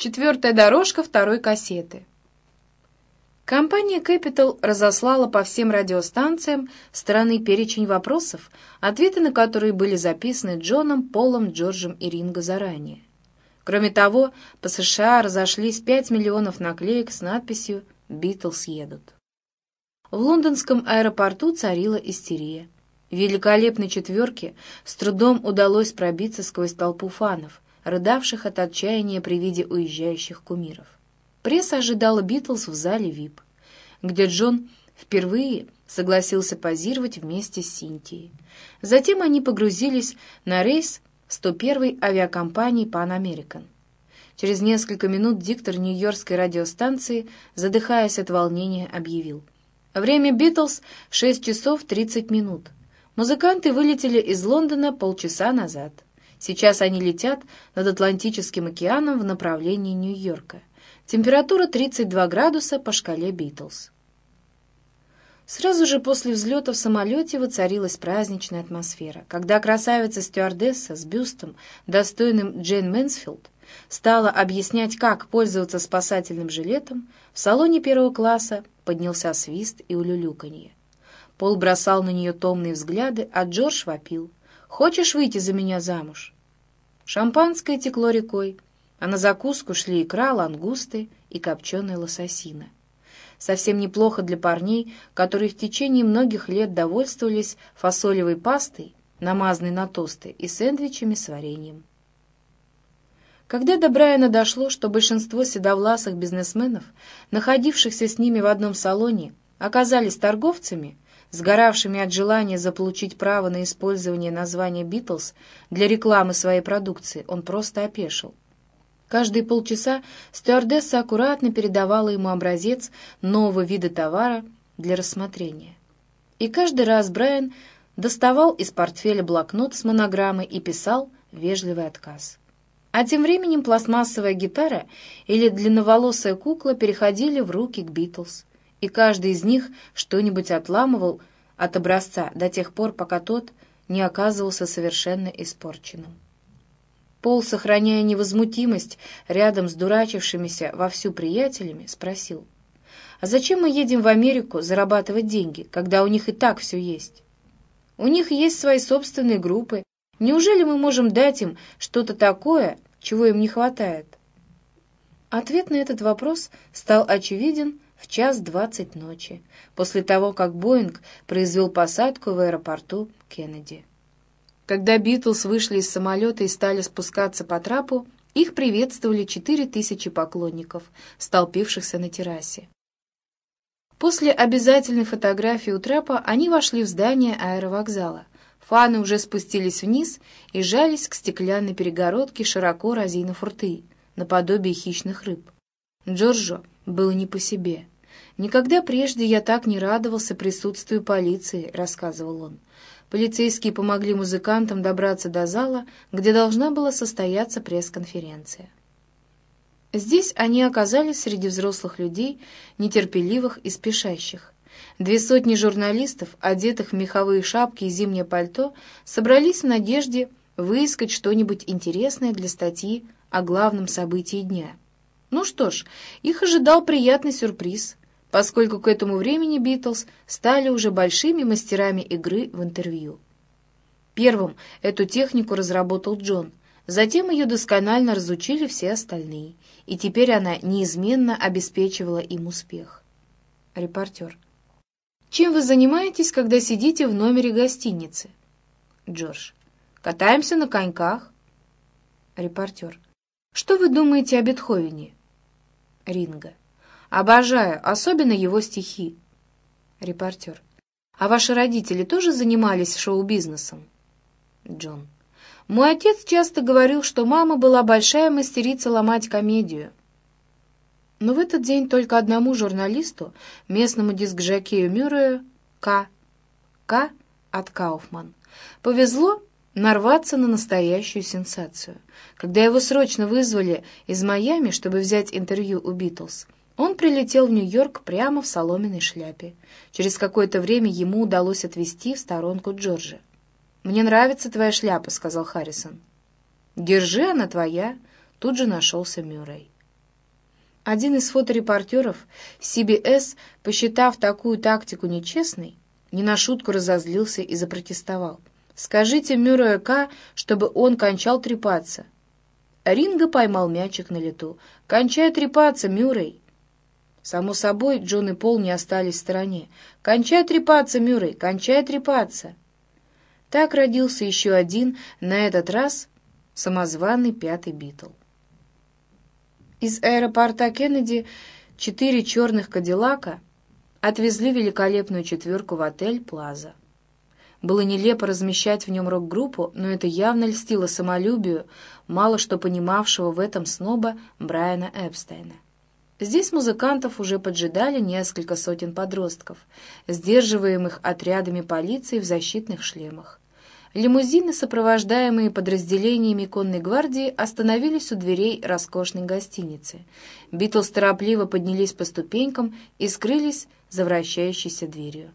Четвертая дорожка второй кассеты. Компания Capital разослала по всем радиостанциям страны перечень вопросов, ответы на которые были записаны Джоном, Полом, Джорджем и Ринго заранее. Кроме того, по США разошлись 5 миллионов наклеек с надписью «Битлз едут». В лондонском аэропорту царила истерия. Великолепной четверке с трудом удалось пробиться сквозь толпу фанов — рыдавших от отчаяния при виде уезжающих кумиров. Пресса ожидала Битлз в зале ВИП, где Джон впервые согласился позировать вместе с Синтией. Затем они погрузились на рейс 101-й авиакомпании Pan American. Через несколько минут диктор Нью-Йоркской радиостанции, задыхаясь от волнения, объявил. Время «Битлз» — 6 часов 30 минут. Музыканты вылетели из Лондона полчаса назад. Сейчас они летят над Атлантическим океаном в направлении Нью-Йорка. Температура 32 градуса по шкале Битлз. Сразу же после взлета в самолете воцарилась праздничная атмосфера, когда красавица-стюардесса с бюстом, достойным Джейн Мэнсфилд, стала объяснять, как пользоваться спасательным жилетом, в салоне первого класса поднялся свист и улюлюканье. Пол бросал на нее томные взгляды, а Джордж вопил. Хочешь выйти за меня замуж?» Шампанское текло рекой, а на закуску шли икра, лангусты и копченая лососина. Совсем неплохо для парней, которые в течение многих лет довольствовались фасолевой пастой, намазанной на тосты, и сэндвичами с вареньем. Когда до Брайана дошло, что большинство седовласых бизнесменов, находившихся с ними в одном салоне, оказались торговцами, сгоравшими от желания заполучить право на использование названия «Битлз» для рекламы своей продукции, он просто опешил. Каждые полчаса стюардесса аккуратно передавала ему образец нового вида товара для рассмотрения. И каждый раз Брайан доставал из портфеля блокнот с монограммой и писал вежливый отказ. А тем временем пластмассовая гитара или длинноволосая кукла переходили в руки к Битлз и каждый из них что-нибудь отламывал от образца до тех пор, пока тот не оказывался совершенно испорченным. Пол, сохраняя невозмутимость рядом с дурачившимися вовсю приятелями, спросил, «А зачем мы едем в Америку зарабатывать деньги, когда у них и так все есть? У них есть свои собственные группы. Неужели мы можем дать им что-то такое, чего им не хватает?» Ответ на этот вопрос стал очевиден в час двадцать ночи, после того, как Боинг произвел посадку в аэропорту Кеннеди. Когда Битлз вышли из самолета и стали спускаться по трапу, их приветствовали четыре тысячи поклонников, столпившихся на террасе. После обязательной фотографии у трапа они вошли в здание аэровокзала. Фаны уже спустились вниз и жались к стеклянной перегородке, широко разинув рты, наподобие хищных рыб. Джорджо было не по себе. «Никогда прежде я так не радовался присутствию полиции», — рассказывал он. Полицейские помогли музыкантам добраться до зала, где должна была состояться пресс-конференция. Здесь они оказались среди взрослых людей, нетерпеливых и спешащих. Две сотни журналистов, одетых в меховые шапки и зимнее пальто, собрались в надежде выискать что-нибудь интересное для статьи о главном событии дня. Ну что ж, их ожидал приятный сюрприз поскольку к этому времени Битлз стали уже большими мастерами игры в интервью. Первым эту технику разработал Джон, затем ее досконально разучили все остальные, и теперь она неизменно обеспечивала им успех. Репортер. Чем вы занимаетесь, когда сидите в номере гостиницы? Джордж. Катаемся на коньках. Репортер. Что вы думаете о Бетховене? Ринга. Обожаю, особенно его стихи. Репортер. А ваши родители тоже занимались шоу-бизнесом? Джон. Мой отец часто говорил, что мама была большая мастерица ломать комедию. Но в этот день только одному журналисту, местному дискжокею Мюррею, К. К. от Кауфман, повезло нарваться на настоящую сенсацию. Когда его срочно вызвали из Майами, чтобы взять интервью у Битлз, он прилетел в Нью-Йорк прямо в соломенной шляпе. Через какое-то время ему удалось отвезти в сторонку Джорджа. «Мне нравится твоя шляпа», — сказал Харрисон. «Держи, она твоя», — тут же нашелся Мюррей. Один из фоторепортеров CBS, посчитав такую тактику нечестной, не на шутку разозлился и запротестовал. «Скажите Мюррею К., чтобы он кончал трепаться». Ринго поймал мячик на лету. «Кончай трепаться, Мюррей!» Само собой, Джон и Пол не остались в стороне. «Кончай трепаться, Мюррей! Кончай трепаться!» Так родился еще один, на этот раз самозваный пятый Битл. Из аэропорта Кеннеди четыре черных «Кадиллака» отвезли великолепную четверку в отель «Плаза». Было нелепо размещать в нем рок-группу, но это явно льстило самолюбию мало что понимавшего в этом сноба Брайана Эпстейна. Здесь музыкантов уже поджидали несколько сотен подростков, сдерживаемых отрядами полиции в защитных шлемах. Лимузины, сопровождаемые подразделениями конной гвардии, остановились у дверей роскошной гостиницы. Битлз торопливо поднялись по ступенькам и скрылись за вращающейся дверью.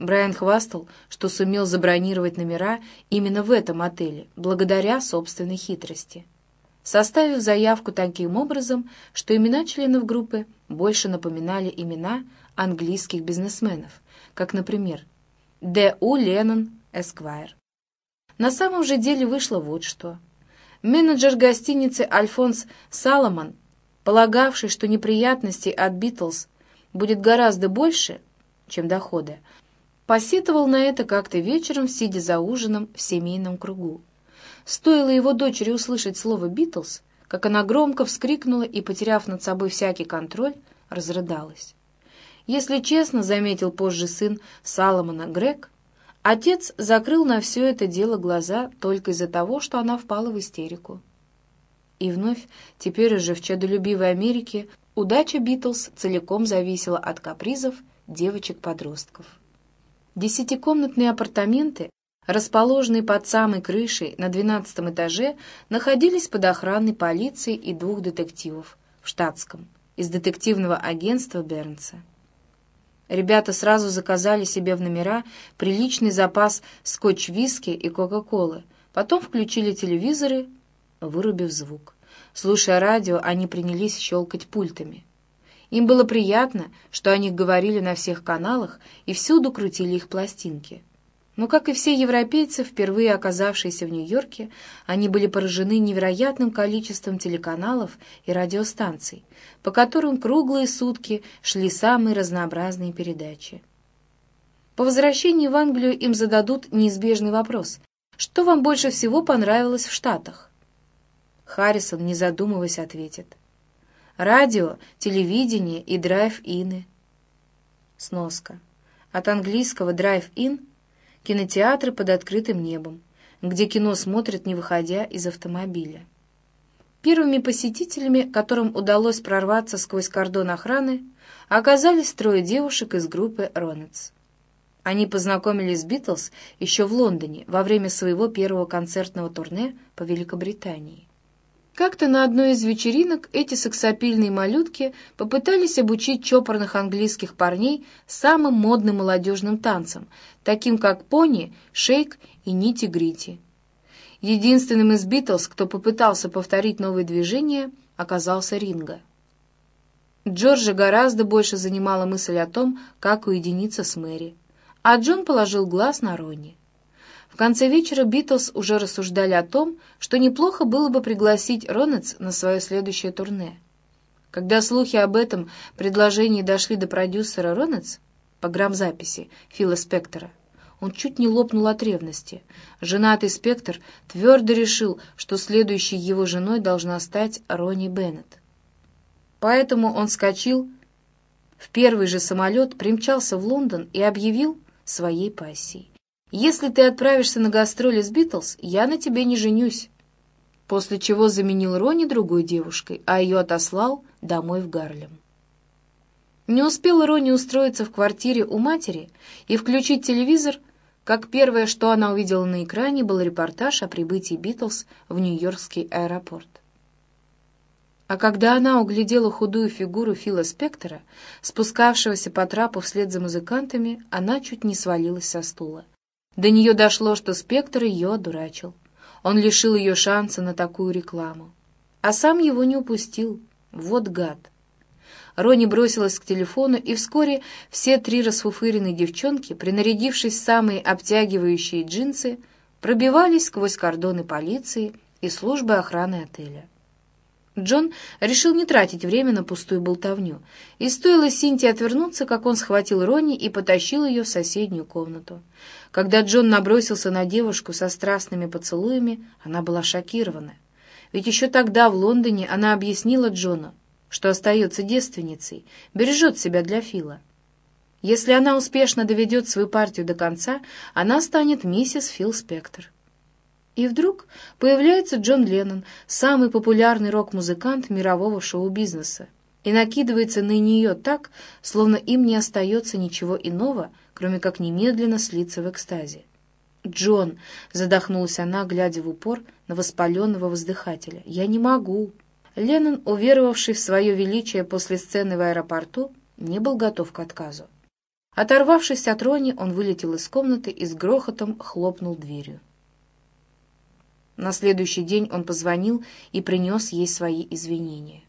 Брайан хвастал, что сумел забронировать номера именно в этом отеле, благодаря собственной хитрости. Составив заявку таким образом, что имена членов группы больше напоминали имена английских бизнесменов, как, например, Д. У. Леннон, Эсквайр. На самом же деле вышло вот что. Менеджер гостиницы Альфонс Саломон, полагавший, что неприятностей от Битлз будет гораздо больше, чем дохода, посетовал на это как-то вечером, сидя за ужином в семейном кругу. Стоило его дочери услышать слово «Битлз», как она громко вскрикнула и, потеряв над собой всякий контроль, разрыдалась. Если честно, заметил позже сын Саломона Грег, Отец закрыл на все это дело глаза только из-за того, что она впала в истерику. И вновь, теперь уже в чадолюбивой Америке, удача Битлз целиком зависела от капризов девочек-подростков. Десятикомнатные апартаменты, расположенные под самой крышей на двенадцатом этаже, находились под охраной полиции и двух детективов в штатском из детективного агентства Бернса. Ребята сразу заказали себе в номера приличный запас скотч-виски и кока-колы. Потом включили телевизоры, вырубив звук. Слушая радио, они принялись щелкать пультами. Им было приятно, что о них говорили на всех каналах и всюду крутили их пластинки. Но, как и все европейцы, впервые оказавшиеся в Нью-Йорке, они были поражены невероятным количеством телеканалов и радиостанций, по которым круглые сутки шли самые разнообразные передачи. По возвращении в Англию им зададут неизбежный вопрос «Что вам больше всего понравилось в Штатах?» Харрисон, не задумываясь, ответит «Радио, телевидение и драйв-ины». Сноска. От английского «drive-in» кинотеатры под открытым небом, где кино смотрят, не выходя из автомобиля. Первыми посетителями, которым удалось прорваться сквозь кордон охраны, оказались трое девушек из группы «Ронетс». Они познакомились с «Битлз» еще в Лондоне во время своего первого концертного турне по Великобритании. Как-то на одной из вечеринок эти сексапильные малютки попытались обучить чопорных английских парней самым модным молодежным танцам, таким как пони, шейк и нити-грити. Единственным из Битлз, кто попытался повторить новые движения, оказался Ринга. Джорджа гораздо больше занимала мысль о том, как уединиться с Мэри, а Джон положил глаз на Ронни. В конце вечера Битлз уже рассуждали о том, что неплохо было бы пригласить Ронетс на свое следующее турне. Когда слухи об этом предложении дошли до продюсера Ронетс по грамзаписи Фила Спектора, он чуть не лопнул от ревности. Женатый Спектр твердо решил, что следующей его женой должна стать Ронни Беннет. Поэтому он вскочил в первый же самолет, примчался в Лондон и объявил своей пассией. Если ты отправишься на гастроли с Битлз, я на тебе не женюсь». После чего заменил Рони другой девушкой, а ее отослал домой в Гарлем. Не успела Рони устроиться в квартире у матери и включить телевизор, как первое, что она увидела на экране, был репортаж о прибытии Битлз в Нью-Йоркский аэропорт. А когда она углядела худую фигуру Фила Спектора, спускавшегося по трапу вслед за музыкантами, она чуть не свалилась со стула. До нее дошло, что Спектр ее одурачил. Он лишил ее шанса на такую рекламу. А сам его не упустил. Вот гад. Рони бросилась к телефону, и вскоре все три расфуфыренные девчонки, принарядившись в самые обтягивающие джинсы, пробивались сквозь кордоны полиции и службы охраны отеля. Джон решил не тратить время на пустую болтовню, и стоило Синтии отвернуться, как он схватил Ронни и потащил ее в соседнюю комнату. Когда Джон набросился на девушку со страстными поцелуями, она была шокирована. Ведь еще тогда в Лондоне она объяснила Джону, что остается девственницей, бережет себя для Фила. Если она успешно доведет свою партию до конца, она станет миссис Фил Спектр. И вдруг появляется Джон Леннон, самый популярный рок-музыкант мирового шоу-бизнеса, и накидывается на нее так, словно им не остается ничего иного, кроме как немедленно слиться в экстазе. «Джон!» — задохнулась она, глядя в упор на воспаленного воздыхателя. «Я не могу!» Леннон, уверовавший в свое величие после сцены в аэропорту, не был готов к отказу. Оторвавшись от Рони, он вылетел из комнаты и с грохотом хлопнул дверью. На следующий день он позвонил и принес ей свои извинения.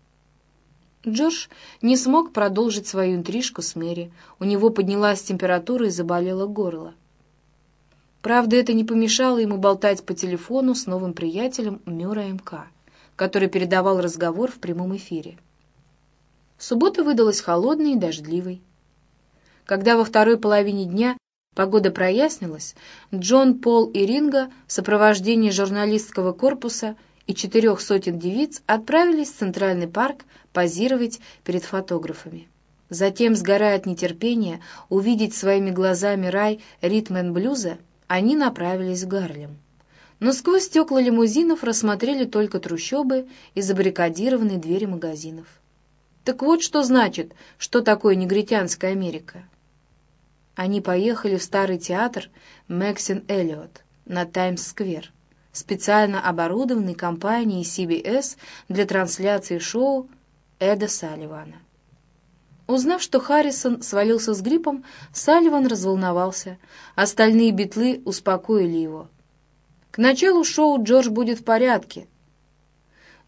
Джордж не смог продолжить свою интрижку с Мэри. У него поднялась температура и заболело горло. Правда, это не помешало ему болтать по телефону с новым приятелем Мюра МК, который передавал разговор в прямом эфире. Суббота выдалась холодной и дождливой. Когда во второй половине дня Погода прояснилась, Джон, Пол и Ринга в сопровождении журналистского корпуса и четырех сотен девиц отправились в Центральный парк позировать перед фотографами. Затем, сгорая от нетерпения, увидеть своими глазами рай ритмен блюза, они направились в Гарлем. Но сквозь стекла лимузинов рассмотрели только трущобы и забаррикадированные двери магазинов. Так вот что значит, что такое негритянская Америка. Они поехали в старый театр Мэксин Эллиот на Таймс-сквер, специально оборудованный компанией CBS для трансляции шоу Эда Салливана. Узнав, что Харрисон свалился с гриппом, Салливан разволновался. Остальные битлы успокоили его. «К началу шоу Джордж будет в порядке».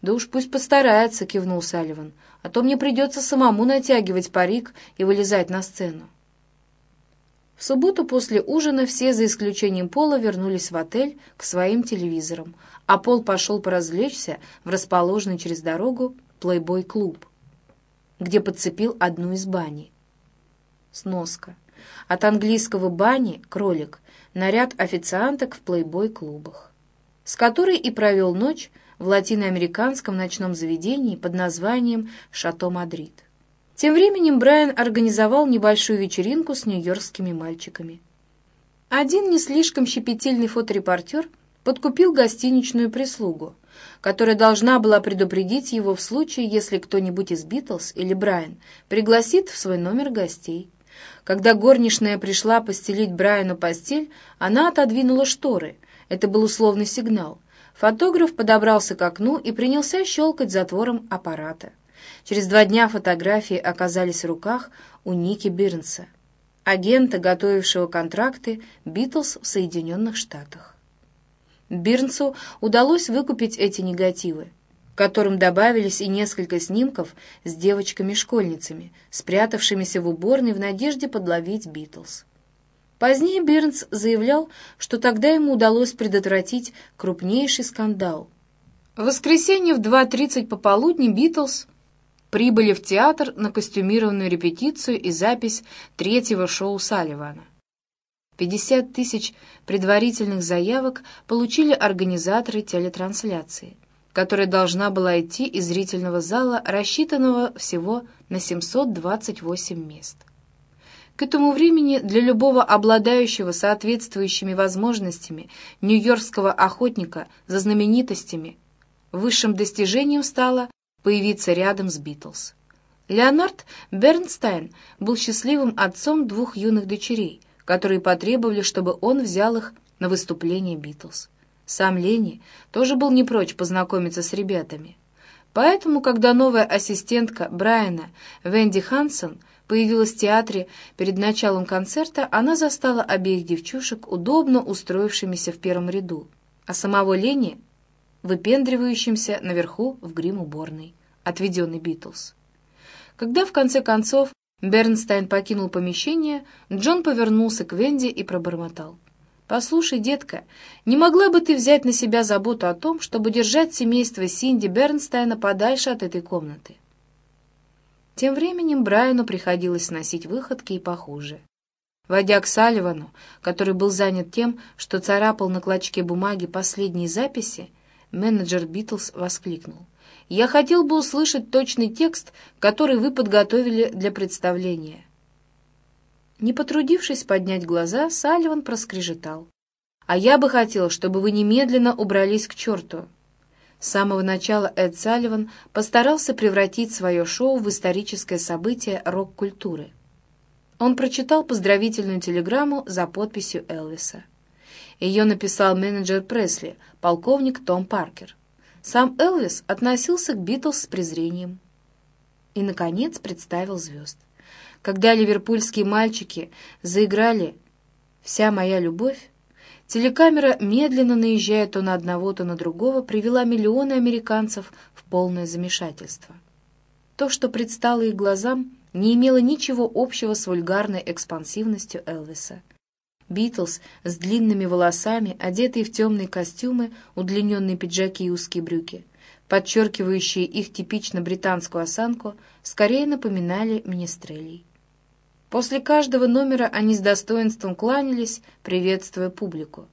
«Да уж пусть постарается», — кивнул Салливан, «а то мне придется самому натягивать парик и вылезать на сцену». В субботу после ужина все, за исключением Пола, вернулись в отель к своим телевизорам, а Пол пошел поразвлечься в расположенный через дорогу плейбой-клуб, где подцепил одну из бани. Сноска. От английского «бани» — кролик, наряд официанток в плейбой-клубах, с которой и провел ночь в латиноамериканском ночном заведении под названием «Шато Мадрид». Тем временем Брайан организовал небольшую вечеринку с нью-йоркскими мальчиками. Один не слишком щепетильный фоторепортер подкупил гостиничную прислугу, которая должна была предупредить его в случае, если кто-нибудь из Битлз или Брайан пригласит в свой номер гостей. Когда горничная пришла постелить Брайану постель, она отодвинула шторы. Это был условный сигнал. Фотограф подобрался к окну и принялся щелкать затвором аппарата. Через два дня фотографии оказались в руках у Ники Бирнса, агента, готовившего контракты «Битлз» в Соединенных Штатах. Бирнсу удалось выкупить эти негативы, к которым добавились и несколько снимков с девочками-школьницами, спрятавшимися в уборной в надежде подловить Битлз. Позднее Бирнс заявлял, что тогда ему удалось предотвратить крупнейший скандал. В воскресенье в 2.30 пополудни Битлз прибыли в театр на костюмированную репетицию и запись третьего шоу Салливана. 50 тысяч предварительных заявок получили организаторы телетрансляции, которая должна была идти из зрительного зала, рассчитанного всего на 728 мест. К этому времени для любого обладающего соответствующими возможностями нью-йоркского охотника за знаменитостями высшим достижением стало появиться рядом с Битлз. Леонард Бернстайн был счастливым отцом двух юных дочерей, которые потребовали, чтобы он взял их на выступление Битлз. Сам Лени тоже был не прочь познакомиться с ребятами. Поэтому, когда новая ассистентка Брайана, Венди Хансон, появилась в театре перед началом концерта, она застала обеих девчушек, удобно устроившимися в первом ряду, а самого Лени выпендривающимся наверху в грим-уборной, отведенный Битлз. Когда, в конце концов, Бернстайн покинул помещение, Джон повернулся к Венди и пробормотал. «Послушай, детка, не могла бы ты взять на себя заботу о том, чтобы держать семейство Синди Бернстайна подальше от этой комнаты?» Тем временем Брайану приходилось носить выходки и похуже. Войдя к Салливану, который был занят тем, что царапал на клочке бумаги последние записи, менеджер Битлз воскликнул. «Я хотел бы услышать точный текст, который вы подготовили для представления». Не потрудившись поднять глаза, Салливан проскрежетал. «А я бы хотел, чтобы вы немедленно убрались к черту». С самого начала Эд Салливан постарался превратить свое шоу в историческое событие рок-культуры — он прочитал поздравительную телеграмму за подписью Элвиса. Ее написал менеджер Пресли, полковник Том Паркер. Сам Элвис относился к Битлз с презрением. И, наконец, представил звезд. Когда ливерпульские мальчики заиграли «Вся моя любовь», телекамера, медленно наезжая то на одного, то на другого, привела миллионы американцев в полное замешательство. То, что предстало их глазам, не имела ничего общего с вульгарной экспансивностью Элвиса. Битлз с длинными волосами, одетые в темные костюмы, удлиненные пиджаки и узкие брюки, подчеркивающие их типично британскую осанку, скорее напоминали министрелей. После каждого номера они с достоинством кланялись, приветствуя публику.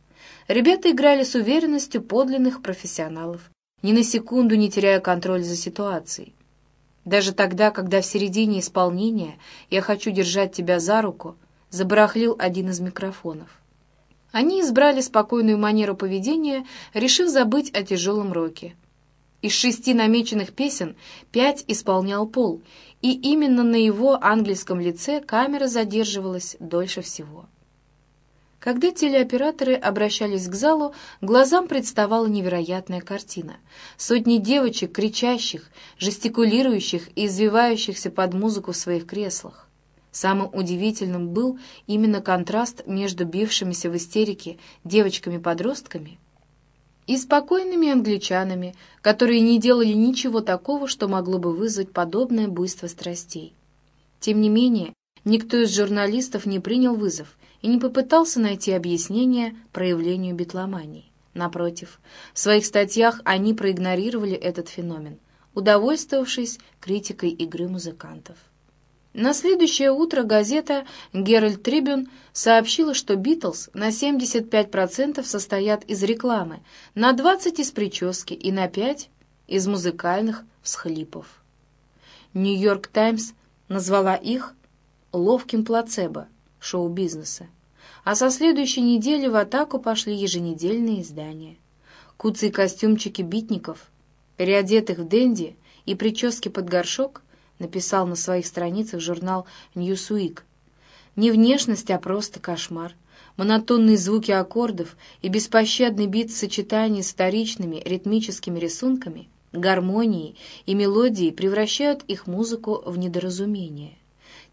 Ребята играли с уверенностью подлинных профессионалов, ни на секунду не теряя контроль за ситуацией. Даже тогда, когда в середине исполнения «Я хочу держать тебя за руку», забарахлил один из микрофонов. Они избрали спокойную манеру поведения, решив забыть о тяжелом роке. Из шести намеченных песен пять исполнял Пол, и именно на его ангельском лице камера задерживалась дольше всего. Когда телеоператоры обращались к залу, глазам представала невероятная картина. Сотни девочек, кричащих, жестикулирующих и извивающихся под музыку в своих креслах. Самым удивительным был именно контраст между бившимися в истерике девочками-подростками и спокойными англичанами, которые не делали ничего такого, что могло бы вызвать подобное буйство страстей. Тем не менее, никто из журналистов не принял вызов и не попытался найти объяснение проявлению битломании. Напротив, в своих статьях они проигнорировали этот феномен, удовольствовавшись критикой игры музыкантов. На следующее утро газета «Геральт Трибюн» сообщила, что «Битлз» на 75% состоят из рекламы, на 20% из прически и на 5% из музыкальных всхлипов. «Нью-Йорк Таймс» назвала их «ловким плацебо» шоу-бизнеса а со следующей недели в атаку пошли еженедельные издания. Куцы костюмчики битников, переодетых в денди и прически под горшок, написал на своих страницах журнал «Ньюсуик». Не внешность, а просто кошмар. Монотонные звуки аккордов и беспощадный бит в сочетании с вторичными ритмическими рисунками, гармонией и мелодией превращают их музыку в недоразумение.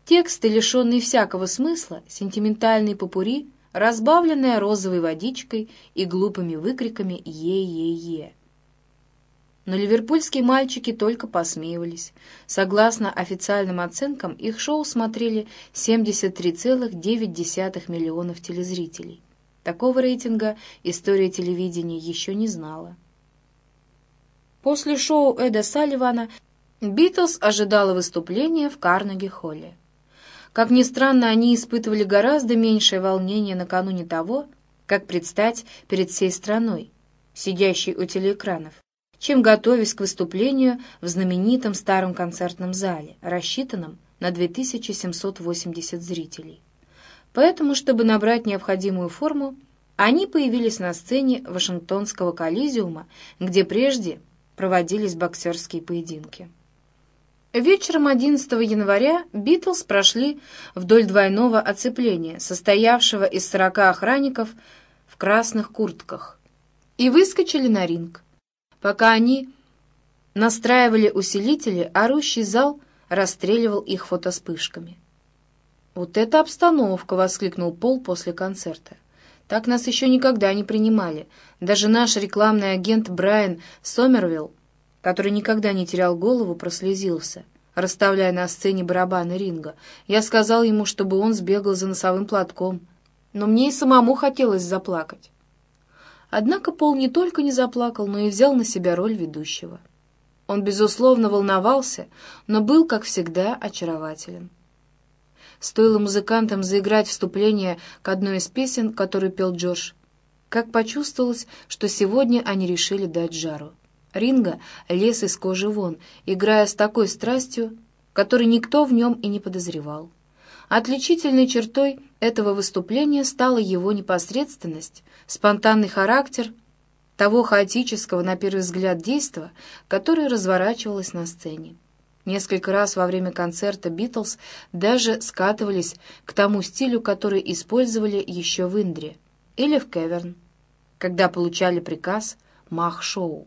Тексты, лишенные всякого смысла, сентиментальные попури, разбавленная розовой водичкой и глупыми выкриками «Е-е-е». Но ливерпульские мальчики только посмеивались. Согласно официальным оценкам, их шоу смотрели 73,9 миллионов телезрителей. Такого рейтинга история телевидения еще не знала. После шоу Эда Салливана Битлз ожидала выступления в Карнеги-холле. Как ни странно, они испытывали гораздо меньшее волнение накануне того, как предстать перед всей страной, сидящей у телеэкранов, чем готовясь к выступлению в знаменитом старом концертном зале, рассчитанном на 2780 зрителей. Поэтому, чтобы набрать необходимую форму, они появились на сцене Вашингтонского коллизиума, где прежде проводились боксерские поединки. Вечером 11 января Битлз прошли вдоль двойного оцепления, состоявшего из 40 охранников в красных куртках, и выскочили на ринг. Пока они настраивали усилители, орущий зал расстреливал их фотоспышками. «Вот это обстановка!» — воскликнул Пол после концерта. «Так нас еще никогда не принимали. Даже наш рекламный агент Брайан Сомервилл который никогда не терял голову, прослезился. расставляя на сцене барабаны ринга. Я сказал ему, чтобы он сбегал за носовым платком, но мне и самому хотелось заплакать. Однако Пол не только не заплакал, но и взял на себя роль ведущего. Он, безусловно, волновался, но был, как всегда, очарователен. Стоило музыкантам заиграть вступление к одной из песен, которую пел Джордж, как почувствовалось, что сегодня они решили дать жару. Ринга лез из кожи вон, играя с такой страстью, которой никто в нем и не подозревал. Отличительной чертой этого выступления стала его непосредственность, спонтанный характер того хаотического, на первый взгляд, действа, которое разворачивалось на сцене. Несколько раз во время концерта «Битлз» даже скатывались к тому стилю, который использовали еще в Индре или в Кеверн, когда получали приказ «Мах-шоу».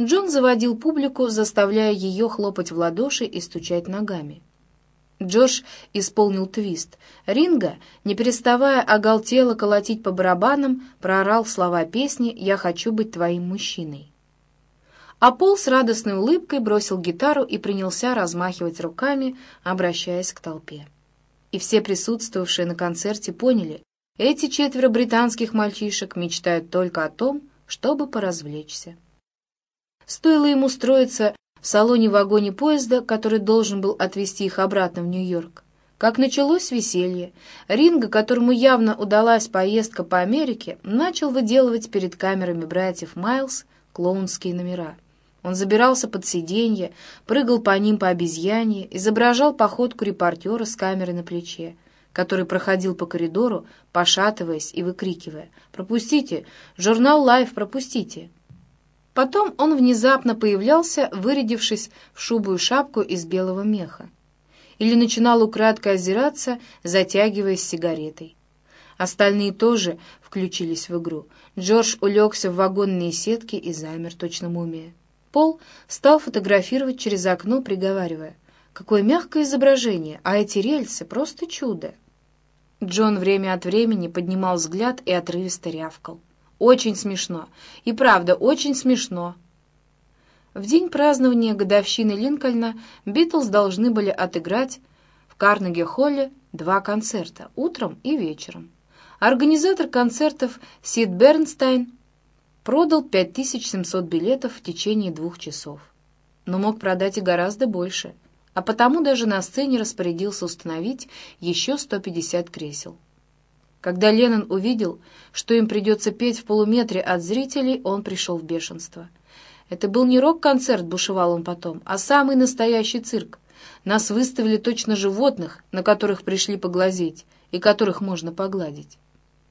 Джон заводил публику, заставляя ее хлопать в ладоши и стучать ногами. Джош исполнил твист. Ринга, не переставая оголтело колотить по барабанам, проорал слова песни «Я хочу быть твоим мужчиной». А Пол с радостной улыбкой бросил гитару и принялся размахивать руками, обращаясь к толпе. И все присутствовавшие на концерте поняли, эти четверо британских мальчишек мечтают только о том, чтобы поразвлечься. Стоило ему устроиться в салоне-вагоне поезда, который должен был отвезти их обратно в Нью-Йорк. Как началось веселье, Ринго, которому явно удалась поездка по Америке, начал выделывать перед камерами братьев Мейзлс клоунские номера. Он забирался под сиденье, прыгал по ним по-обезьяньи, изображал походку репортера с камерой на плече, который проходил по коридору, пошатываясь и выкрикивая «Пропустите! Журнал «Лайф» пропустите!» Потом он внезапно появлялся, вырядившись в шубу и шапку из белого меха. Или начинал украдкой озираться, затягиваясь сигаретой. Остальные тоже включились в игру. Джордж улегся в вагонные сетки и замер точно мумия. Пол стал фотографировать через окно, приговаривая. «Какое мягкое изображение, а эти рельсы — просто чудо!» Джон время от времени поднимал взгляд и отрывисто рявкал. Очень смешно. И правда, очень смешно. В день празднования годовщины Линкольна Битлз должны были отыграть в Карнеги-холле два концерта, утром и вечером. Организатор концертов Сид Бернстайн продал 5700 билетов в течение двух часов. Но мог продать и гораздо больше, а потому даже на сцене распорядился установить еще 150 кресел. Когда Леннон увидел, что им придется петь в полуметре от зрителей, он пришел в бешенство. Это был не рок-концерт, бушевал он потом, а самый настоящий цирк. Нас выставили точно животных, на которых пришли поглазеть и которых можно погладить.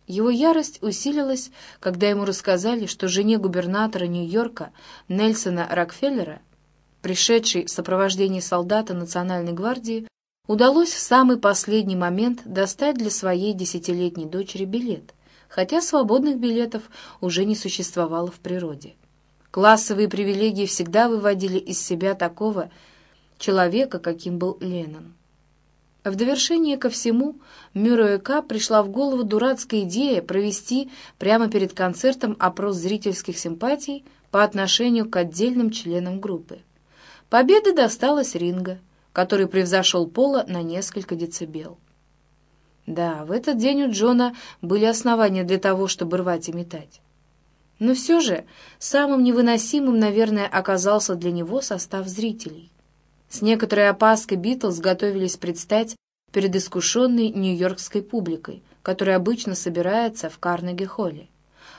Его ярость усилилась, когда ему рассказали, что жене губернатора Нью-Йорка Нельсона Рокфеллера, пришедшей в сопровождении солдата Национальной гвардии, удалось в самый последний момент достать для своей десятилетней дочери билет, хотя свободных билетов уже не существовало в природе. Классовые привилегии всегда выводили из себя такого человека, каким был Леннон. В довершение ко всему, Мюррею К. пришла в голову дурацкая идея провести прямо перед концертом опрос зрительских симпатий по отношению к отдельным членам группы. Победа досталась Ринга — который превзошел Пола на несколько децибел. Да, в этот день у Джона были основания для того, чтобы рвать и метать. Но все же самым невыносимым, наверное, оказался для него состав зрителей. С некоторой опаской Битлз готовились предстать перед искушенной нью-йоркской публикой, которая обычно собирается в Карнеги-холле.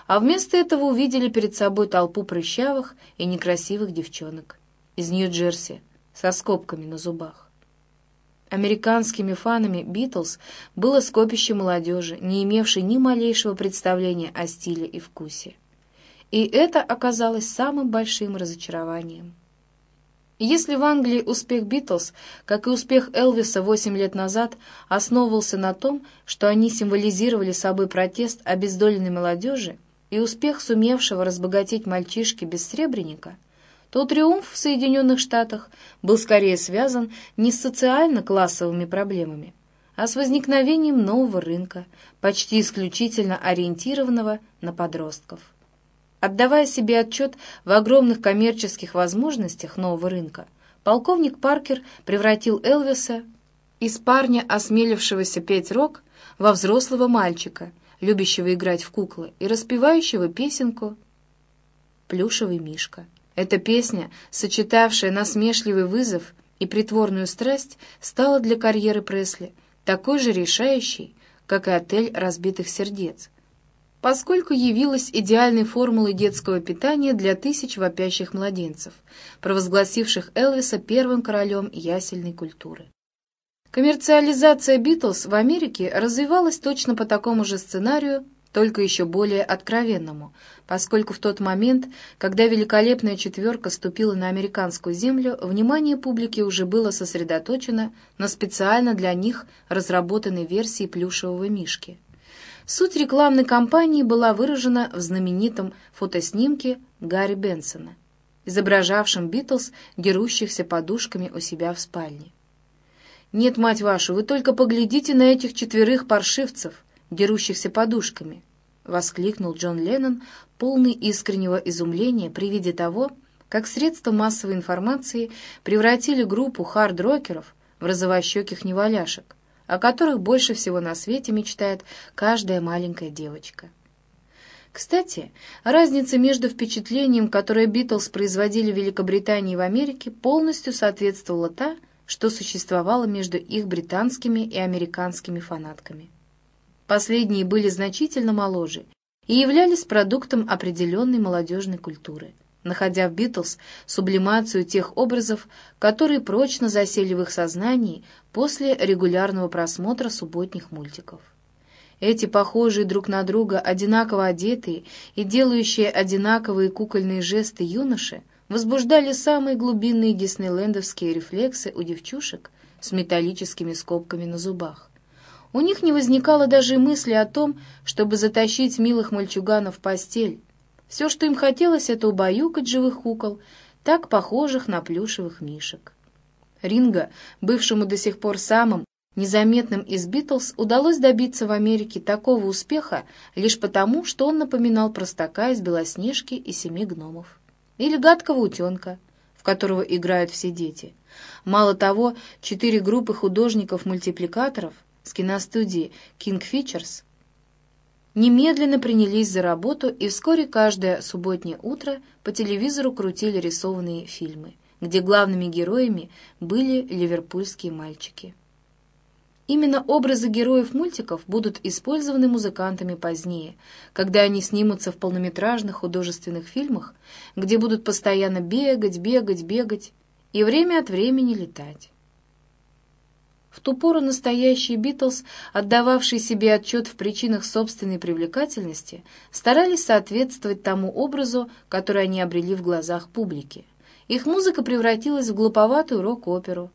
А вместо этого увидели перед собой толпу прыщавых и некрасивых девчонок из Нью-Джерси, со скобками на зубах. Американскими фанами «Битлз» было скопище молодежи, не имевшей ни малейшего представления о стиле и вкусе. И это оказалось самым большим разочарованием. Если в Англии успех «Битлз», как и успех Элвиса 8 лет назад, основывался на том, что они символизировали собой протест обездоленной молодежи и успех сумевшего разбогатеть мальчишки без сребреника – то триумф в Соединенных Штатах был скорее связан не с социально-классовыми проблемами, а с возникновением нового рынка, почти исключительно ориентированного на подростков. Отдавая себе отчет в огромных коммерческих возможностях нового рынка, полковник Паркер превратил Элвиса из парня, осмелившегося петь рок, во взрослого мальчика, любящего играть в куклы и распевающего песенку «Плюшевый мишка». Эта песня, сочетавшая насмешливый вызов и притворную страсть, стала для карьеры Пресли такой же решающей, как и «Отель разбитых сердец», поскольку явилась идеальной формулой детского питания для тысяч вопящих младенцев, провозгласивших Элвиса первым королем ясельной культуры. Коммерциализация «Битлз» в Америке развивалась точно по такому же сценарию, только еще более откровенному, поскольку в тот момент, когда великолепная четверка ступила на американскую землю, внимание публики уже было сосредоточено на специально для них разработанной версии плюшевого мишки. Суть рекламной кампании была выражена в знаменитом фотоснимке Гарри Бенсона, изображавшем Битлз, дерущихся подушками у себя в спальне. «Нет, мать вашу, вы только поглядите на этих четверых паршивцев, дерущихся подушками!» — воскликнул Джон Леннон, полный искреннего изумления при виде того, как средства массовой информации превратили группу хард-рокеров в розовощеких неваляшек о которых больше всего на свете мечтает каждая маленькая девочка. Кстати, разница между впечатлением, которое Битлз производили в Великобритании и в Америке, полностью соответствовала та, что существовала между их британскими и американскими фанатками. Последние были значительно моложе и являлись продуктом определенной молодежной культуры – находя в «Битлз» сублимацию тех образов, которые прочно засели в их сознании после регулярного просмотра субботних мультиков. Эти похожие друг на друга, одинаково одетые и делающие одинаковые кукольные жесты юноши возбуждали самые глубинные диснейлендовские рефлексы у девчушек с металлическими скобками на зубах. У них не возникало даже мысли о том, чтобы затащить милых мальчуганов в постель, все, что им хотелось, это убаюкать живых кукол, так похожих на плюшевых мишек. Ринга, бывшему до сих пор самым незаметным из Битлз, удалось добиться в Америке такого успеха лишь потому, что он напоминал простака из «Белоснежки» и «Семи гномов». Или гадкого утенка, в которого играют все дети. Мало того, четыре группы художников-мультипликаторов с киностудии King Features немедленно принялись за работу, и вскоре каждое субботнее утро по телевизору крутили рисованные фильмы, где главными героями были ливерпульские мальчики. Именно образы героев мультиков будут использованы музыкантами позднее, когда они снимутся в полнометражных художественных фильмах, где будут постоянно бегать, бегать, бегать и время от времени летать. В ту пору настоящие Битлз, отдававшие себе отчет в причинах собственной привлекательности, старались соответствовать тому образу, который они обрели в глазах публики. Их музыка превратилась в глуповатую рок-оперу,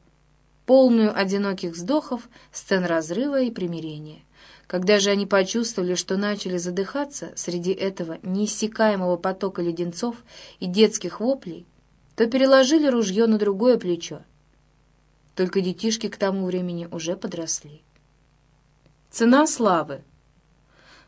полную одиноких вздохов, сцен разрыва и примирения. Когда же они почувствовали, что начали задыхаться среди этого неиссякаемого потока леденцов и детских воплей, то переложили ружье на другое плечо только детишки к тому времени уже подросли. Цена славы.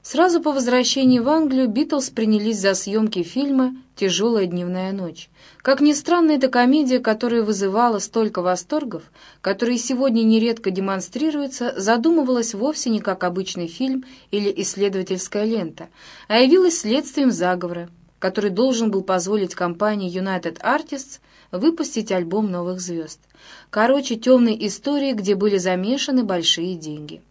Сразу по возвращении в Англию Битлз принялись за съемки фильма «Тяжелая дневная ночь». Как ни странно, эта комедия, которая вызывала столько восторгов, которые сегодня нередко демонстрируются, задумывалась вовсе не как обычный фильм или исследовательская лента, а явилась следствием заговора, который должен был позволить компании United Artists выпустить альбом новых звезд. Короче, темной истории, где были замешаны большие деньги.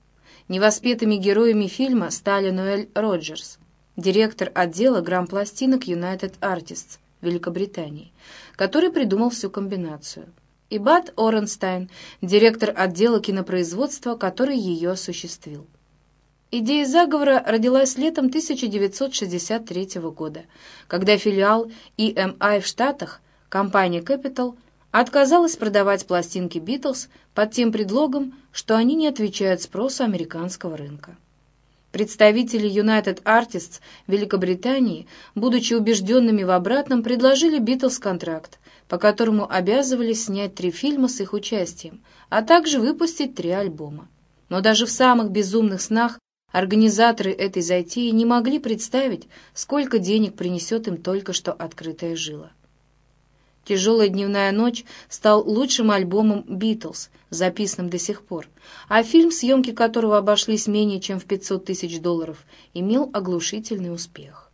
Невоспетыми героями фильма стали Ноэль Роджерс, директор отдела грамм-пластинок United Artists Великобритании, который придумал всю комбинацию, и Бат Оренстайн, директор отдела кинопроизводства, который ее осуществил. Идея заговора родилась летом 1963 года, когда филиал EMI в Штатах, компания Capital, отказалась продавать пластинки «Битлз» под тем предлогом, что они не отвечают спросу американского рынка. Представители United Artists Великобритании, будучи убежденными в обратном, предложили «Битлз» контракт, по которому обязывались снять три фильма с их участием, а также выпустить три альбома. Но даже в самых безумных снах организаторы этой затеи не могли представить, сколько денег принесет им только что открытая жила. «Тяжелая дневная ночь» стал лучшим альбомом «Битлз», записанным до сих пор, а фильм, съемки которого обошлись менее чем в 500 тысяч долларов, имел оглушительный успех.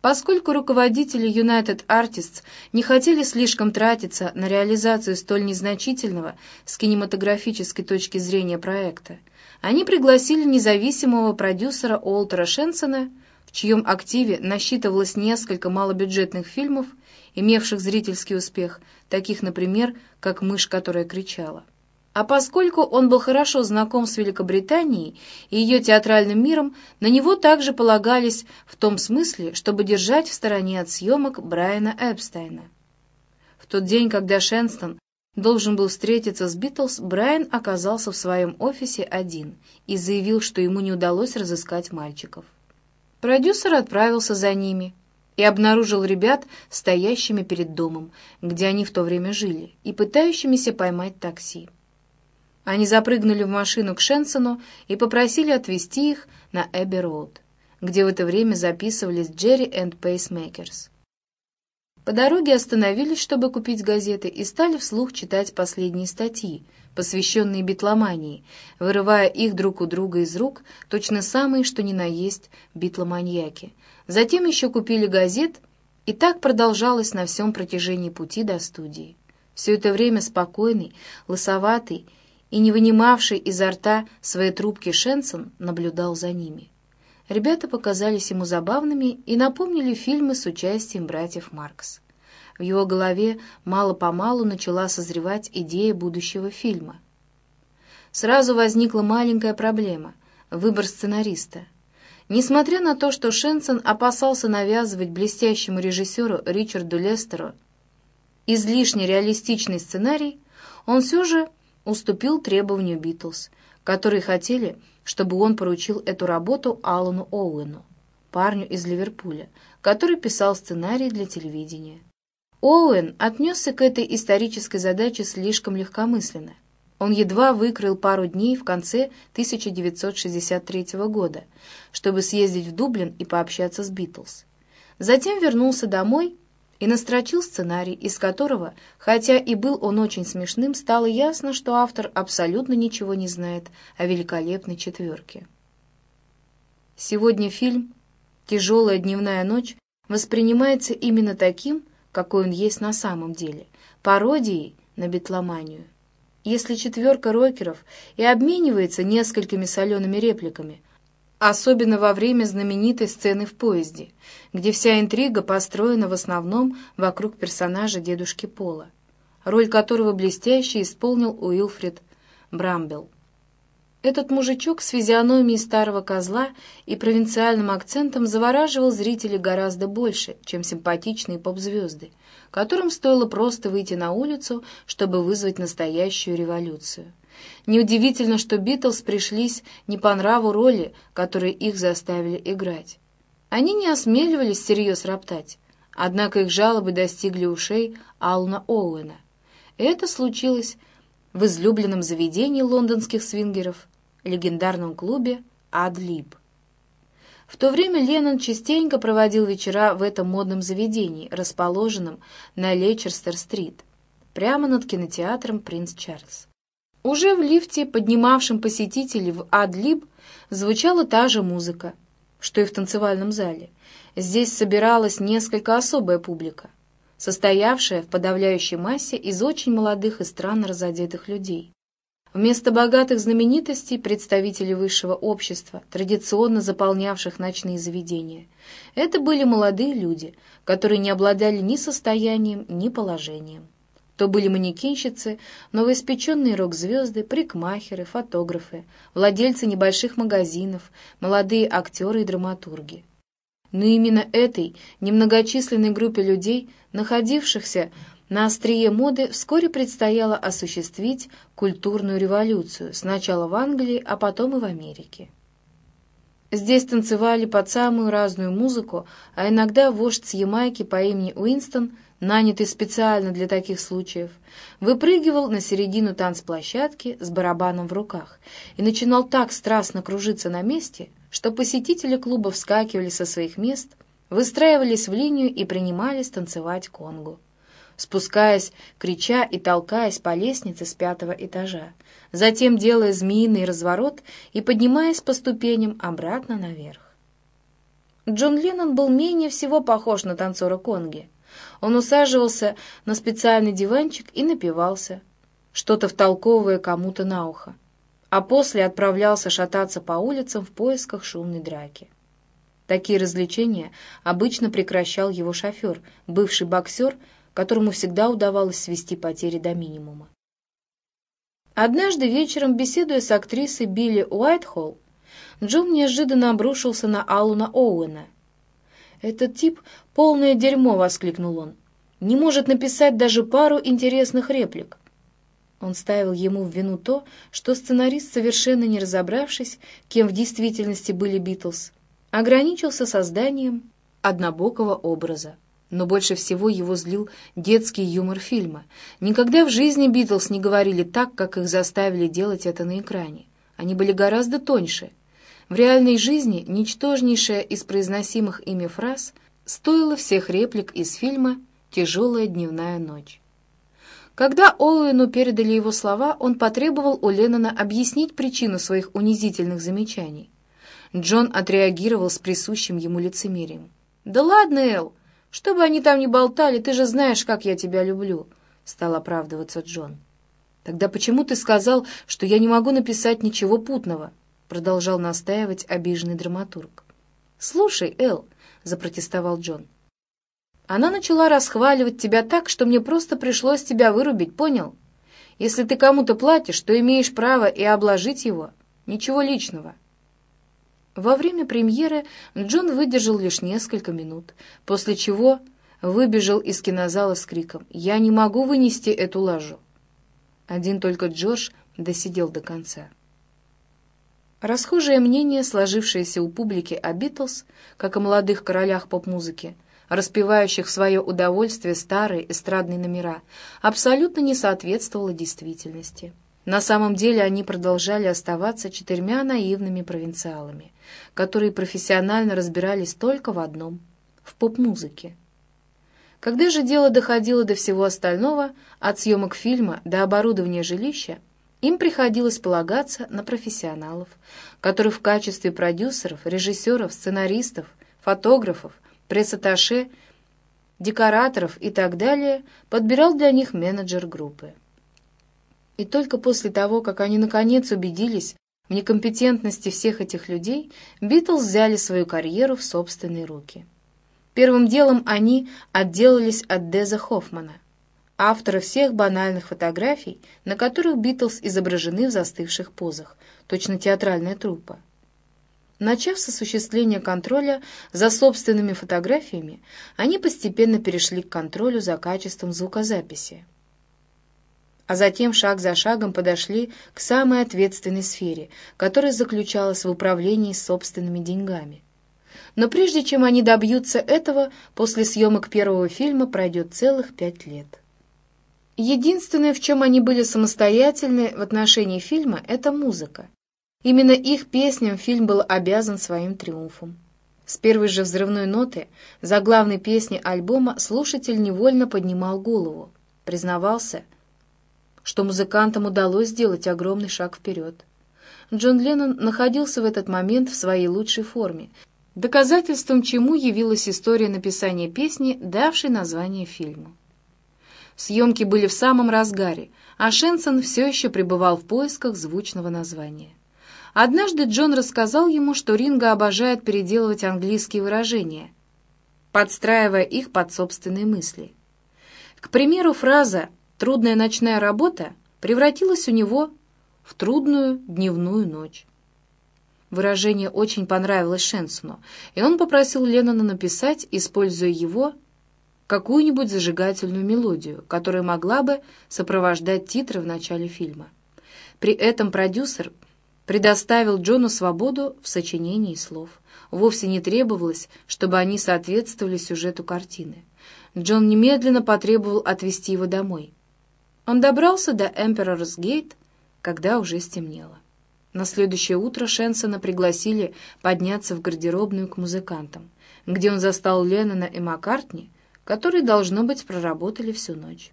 Поскольку руководители United Artists не хотели слишком тратиться на реализацию столь незначительного с кинематографической точки зрения проекта, они пригласили независимого продюсера Уолтера Шенсона, в чьем активе насчитывалось несколько малобюджетных фильмов, имевших зрительский успех, таких, например, как «Мышь, которая кричала». А поскольку он был хорошо знаком с Великобританией и ее театральным миром, на него также полагались в том смысле, чтобы держать в стороне от съемок Брайана Эпстайна. В тот день, когда Шенсон должен был встретиться с Битлз, Брайан оказался в своем офисе один и заявил, что ему не удалось разыскать мальчиков. Продюсер отправился за ними и обнаружил ребят, стоящими перед домом, где они в то время жили, и пытающимися поймать такси. Они запрыгнули в машину к Шенсону и попросили отвезти их на Эбби-Роуд, где в это время записывались Gerry and Pacemakers. По дороге остановились, чтобы купить газеты, и стали вслух читать последние статьи, посвященные битломании, вырывая их друг у друга из рук, точно самые, что ни на есть, битломаньяки. Затем еще купили газет, и так продолжалось на всем протяжении пути до студии. Все это время спокойный, лысоватый и не вынимавший изо рта свои трубки Шенсон наблюдал за ними. Ребята показались ему забавными и напомнили фильмы с участием братьев Маркс. В его голове мало-помалу начала созревать идея будущего фильма. Сразу возникла маленькая проблема — выбор сценариста. Несмотря на то, что Шенсон опасался навязывать блестящему режиссеру Ричарду Лестеру излишне реалистичный сценарий, он все же уступил требованию Битлз, которые хотели, чтобы он поручил эту работу Алану Оуэну, парню из Ливерпуля, который писал сценарий для телевидения. Оуэн отнесся к этой исторической задаче слишком легкомысленно. Он едва выкрыл пару дней в конце 1963 года, чтобы съездить в Дублин и пообщаться с Битлз. Затем вернулся домой и настрочил сценарий, из которого, хотя и был он очень смешным, стало ясно, что автор абсолютно ничего не знает о великолепной четверке. Сегодня фильм «Тяжелая дневная ночь» воспринимается именно таким, какой он есть на самом деле, пародией на битломанию. Если четверка рокеров и обменивается несколькими солеными репликами – особенно во время знаменитой сцены в поезде, где вся интрига построена в основном вокруг персонажа дедушки Пола, роль которого блестяще исполнил Уилфрид Брамбелл. Этот мужичок с физиономией старого козла и провинциальным акцентом завораживал зрителей гораздо больше, чем симпатичные поп-звезды, которым стоило просто выйти на улицу, чтобы вызвать настоящую революцию. Неудивительно, что Битлз пришлись не по нраву роли, которые их заставили играть. Они не осмеливались всерьез роптать, однако их жалобы достигли ушей Ална Оуэна. Это случилось в излюбленном заведении лондонских свингеров, легендарном клубе «Адлиб». В то время Леннон частенько проводил вечера в этом модном заведении, расположенном на Лейчерстер-стрит, прямо над кинотеатром «Принц Чарльз». Уже в лифте, поднимавшем посетителей в Адлиб, звучала та же музыка, что и в танцевальном зале. Здесь собиралась несколько особая публика, состоявшая в подавляющей массе из очень молодых и странно разодетых людей. Вместо богатых знаменитостей, представителей высшего общества, традиционно заполнявших ночные заведения, это были молодые люди, которые не обладали ни состоянием, ни положением то были манекенщицы, новоиспеченные рок-звезды, прикмахеры, фотографы, владельцы небольших магазинов, молодые актеры и драматурги. Но именно этой немногочисленной группе людей, находившихся на острие моды, вскоре предстояло осуществить культурную революцию, сначала в Англии, а потом и в Америке. Здесь танцевали под самую разную музыку, а иногда вождь с Ямайки по имени Уинстон – нанятый специально для таких случаев, выпрыгивал на середину танцплощадки с барабаном в руках и начинал так страстно кружиться на месте, что посетители клуба вскакивали со своих мест, выстраивались в линию и принимались танцевать конгу. Спускаясь, крича и толкаясь по лестнице с пятого этажа, затем делая змеиный разворот и поднимаясь по ступеням обратно наверх. Джон Леннон был менее всего похож на танцора конги. Он усаживался на специальный диванчик и напивался, что-то втолковывая кому-то на ухо, а после отправлялся шататься по улицам в поисках шумной драки. Такие развлечения обычно прекращал его шофер, бывший боксер, которому всегда удавалось свести потери до минимума. Однажды вечером, беседуя с актрисой Билли Уайтхолл, Джон неожиданно обрушился на Алуна Оуэна. «Этот тип — полное дерьмо!» — воскликнул он. «Не может написать даже пару интересных реплик». Он ставил ему в вину то, что сценарист, совершенно не разобравшись, кем в действительности были Битлз, ограничился созданием однобокого образа. Но больше всего его злил детский юмор фильма. Никогда в жизни Битлз не говорили так, как их заставили делать это на экране. Они были гораздо тоньше. В реальной жизни ничтожнейшая из произносимых ими фраз стоила всех реплик из фильма «Тяжелая дневная ночь». Когда Оуэну передали его слова, он потребовал у Леннона объяснить причину своих унизительных замечаний. Джон отреагировал с присущим ему лицемерием. «Да ладно, Эл, что бы они там ни болтали, ты же знаешь, как я тебя люблю», — стал оправдываться Джон. «Тогда почему ты сказал, что я не могу написать ничего путного?» — продолжал настаивать обиженный драматург. «Слушай, Эл», — запротестовал Джон, — «она начала расхваливать тебя так, что мне просто пришлось тебя вырубить, понял? Если ты кому-то платишь, то имеешь право и обложить его. Ничего личного». Во время премьеры Джон выдержал лишь несколько минут, после чего выбежал из кинозала с криком «Я не могу вынести эту лажу!». Один только Джордж досидел до конца. Расхожее мнение, сложившееся у публики о Битлз, как о молодых королях поп-музыки, распевающих в свое удовольствие старые эстрадные номера, абсолютно не соответствовало действительности. На самом деле они продолжали оставаться четырьмя наивными провинциалами, которые профессионально разбирались только в одном — в поп-музыке. Когда же дело доходило до всего остального, от съемок фильма до оборудования жилища, им приходилось полагаться на профессионалов, которые в качестве продюсеров, режиссеров, сценаристов, фотографов, пресс-атташе, декораторов и так далее подбирал для них менеджер группы. И только после того, как они наконец убедились в некомпетентности всех этих людей, Битлз взяли свою карьеру в собственные руки. Первым делом они отделались от Деза Хоффмана, автора всех банальных фотографий, на которых Битлз изображены в застывших позах, точно театральная труппа. Начав с осуществления контроля за собственными фотографиями, они постепенно перешли к контролю за качеством звукозаписи а затем шаг за шагом подошли к самой ответственной сфере, которая заключалась в управлении собственными деньгами. Но прежде чем они добьются этого, после съемок первого фильма пройдет целых пять лет. Единственное, в чем они были самостоятельны в отношении фильма, это музыка. Именно их песням фильм был обязан своим триумфом. С первой же взрывной ноты за главной песни альбома слушатель невольно поднимал голову, признавался – что музыкантам удалось сделать огромный шаг вперед. Джон Леннон находился в этот момент в своей лучшей форме, доказательством чему явилась история написания песни, давшей название фильму. Съемки были в самом разгаре, а Шенсон все еще пребывал в поисках звучного названия. Однажды Джон рассказал ему, что Ринга обожает переделывать английские выражения, подстраивая их под собственные мысли. К примеру, фраза Трудная ночная работа превратилась у него в трудную дневную ночь. Выражение очень понравилось Шенсону, и он попросил Леннона написать, используя его, какую-нибудь зажигательную мелодию, которая могла бы сопровождать титры в начале фильма. При этом продюсер предоставил Джону свободу в сочинении слов. Вовсе не требовалось, чтобы они соответствовали сюжету картины. Джон немедленно потребовал отвезти его домой. Он добрался до Эмперорс Гейт, когда уже стемнело. На следующее утро Шенсона пригласили подняться в гардеробную к музыкантам, где он застал Леннона и Маккартни, которые, должно быть, проработали всю ночь.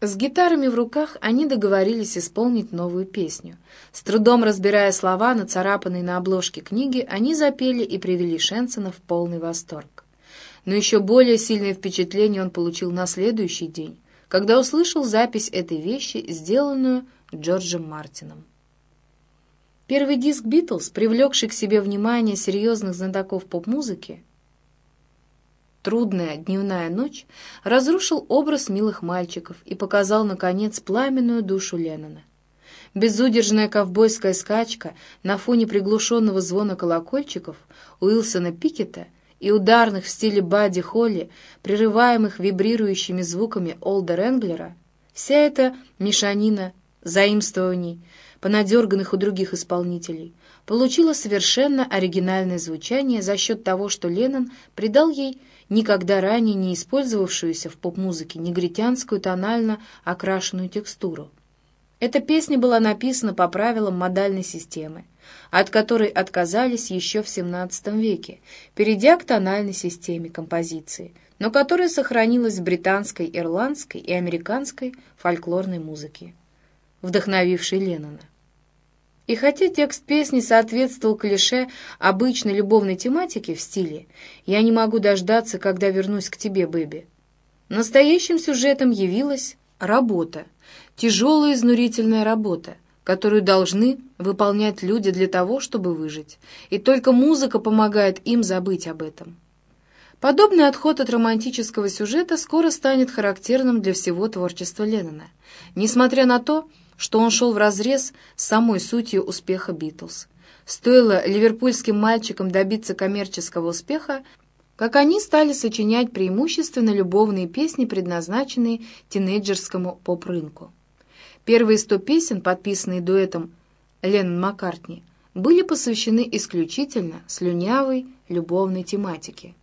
С гитарами в руках они договорились исполнить новую песню. С трудом разбирая слова, нацарапанные на обложке книги, они запели и привели Шенсона в полный восторг. Но еще более сильное впечатление он получил на следующий день, когда услышал запись этой вещи, сделанную Джорджем Мартином. Первый диск «Битлз», привлекший к себе внимание серьезных знатоков поп-музыки, Трудная дневная ночь разрушил образ милых мальчиков и показал, наконец, пламенную душу Леннона. Безудержная ковбойская скачка на фоне приглушенного звона колокольчиков Уилсона Пикета и ударных в стиле Бадди Холли, прерываемых вибрирующими звуками Олда Ренглера, вся эта мешанина заимствований, понадерганных у других исполнителей, получила совершенно оригинальное звучание за счет того, что Леннон придал ей никогда ранее не использовавшуюся в поп-музыке негритянскую тонально окрашенную текстуру. Эта песня была написана по правилам модальной системы, от которой отказались еще в XVII веке, перейдя к тональной системе композиции, но которая сохранилась в британской, ирландской и американской фольклорной музыке, вдохновившей Леннона. И хотя текст песни соответствовал клише обычной любовной тематики в стиле «Я не могу дождаться, когда вернусь к тебе, Бэби», настоящим сюжетом явилась работа, тяжелая изнурительная работа, которую должны выполнять люди для того, чтобы выжить, и только музыка помогает им забыть об этом. Подобный отход от романтического сюжета скоро станет характерным для всего творчества Леннона, несмотря на то, что он шел вразрез с самой сутью успеха «Битлз». Стоило ливерпульским мальчикам добиться коммерческого успеха, как они стали сочинять преимущественно любовные песни, предназначенные тинейджерскому поп-рынку. Первые сто песен, подписанные дуэтом Леннон Маккартни, были посвящены исключительно слюнявой любовной тематике.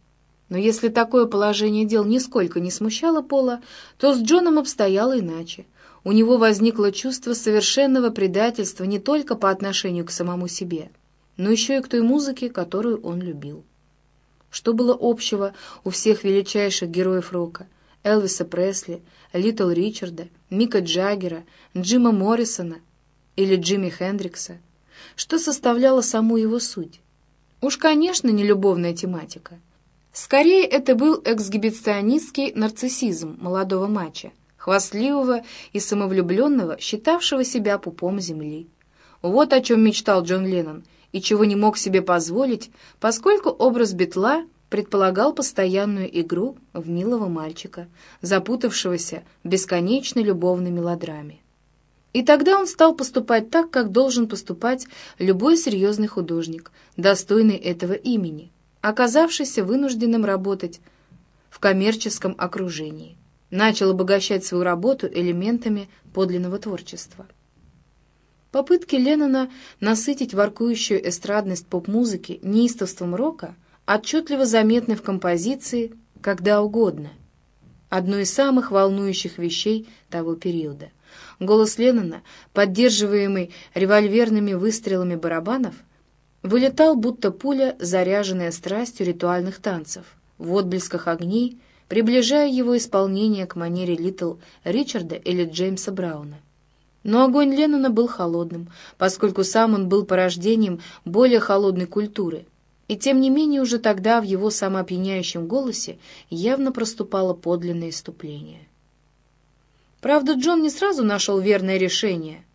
Но если такое положение дел нисколько не смущало Пола, то с Джоном обстояло иначе у него возникло чувство совершенного предательства не только по отношению к самому себе, но еще и к той музыке, которую он любил. Что было общего у всех величайших героев рока — Элвиса Пресли, Литл Ричарда, Мика Джаггера, Джима Моррисона или Джимми Хендрикса? Что составляло саму его суть? Уж, конечно, не любовная тематика. Скорее, это был эксгибиционистский нарциссизм молодого матча — хвастливого и самовлюбленного, считавшего себя пупом земли. Вот о чем мечтал Джон Леннон и чего не мог себе позволить, поскольку образ Бетла предполагал постоянную игру в милого мальчика, запутавшегося в бесконечной любовной мелодраме. И тогда он стал поступать так, как должен поступать любой серьезный художник, достойный этого имени, оказавшийся вынужденным работать в коммерческом окружении начал обогащать свою работу элементами подлинного творчества. Попытки Леннона насытить воркующую эстрадность поп-музыки неистовством рока отчетливо заметны в композиции «Когда угодно», одной из самых волнующих вещей того периода. Голос Леннона, поддерживаемый револьверными выстрелами барабанов, вылетал, будто пуля, заряженная страстью ритуальных танцев, в отблесках огней, приближая его исполнение к манере Литл Ричарда или Джеймса Брауна. Но огонь Леннона был холодным, поскольку сам он был порождением более холодной культуры, и тем не менее уже тогда в его самоопьяняющем голосе явно проступало подлинное иступление. Правда, Джон не сразу нашел верное решение.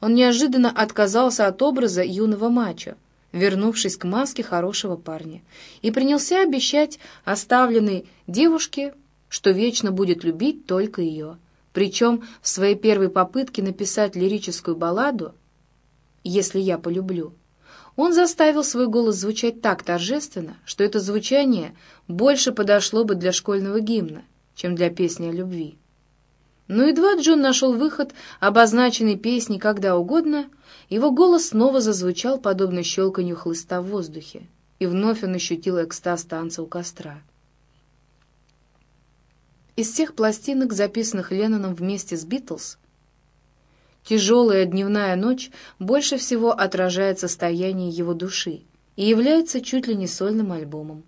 Он неожиданно отказался от образа юного мачо, вернувшись к маске хорошего парня, и принялся обещать оставленной девушке, что вечно будет любить только ее. Причем в своей первой попытке написать лирическую балладу «Если я полюблю», он заставил свой голос звучать так торжественно, что это звучание больше подошло бы для школьного гимна, чем для песни о любви. Но едва Джон нашел выход, обозначенный песней «Когда угодно», его голос снова зазвучал, подобно щелканью хлыста в воздухе, и вновь он ощутил экстаз танца у костра. Из всех пластинок, записанных Ленноном вместе с «Битлз», тяжелая дневная ночь больше всего отражает состояние его души и является чуть ли не сольным альбомом.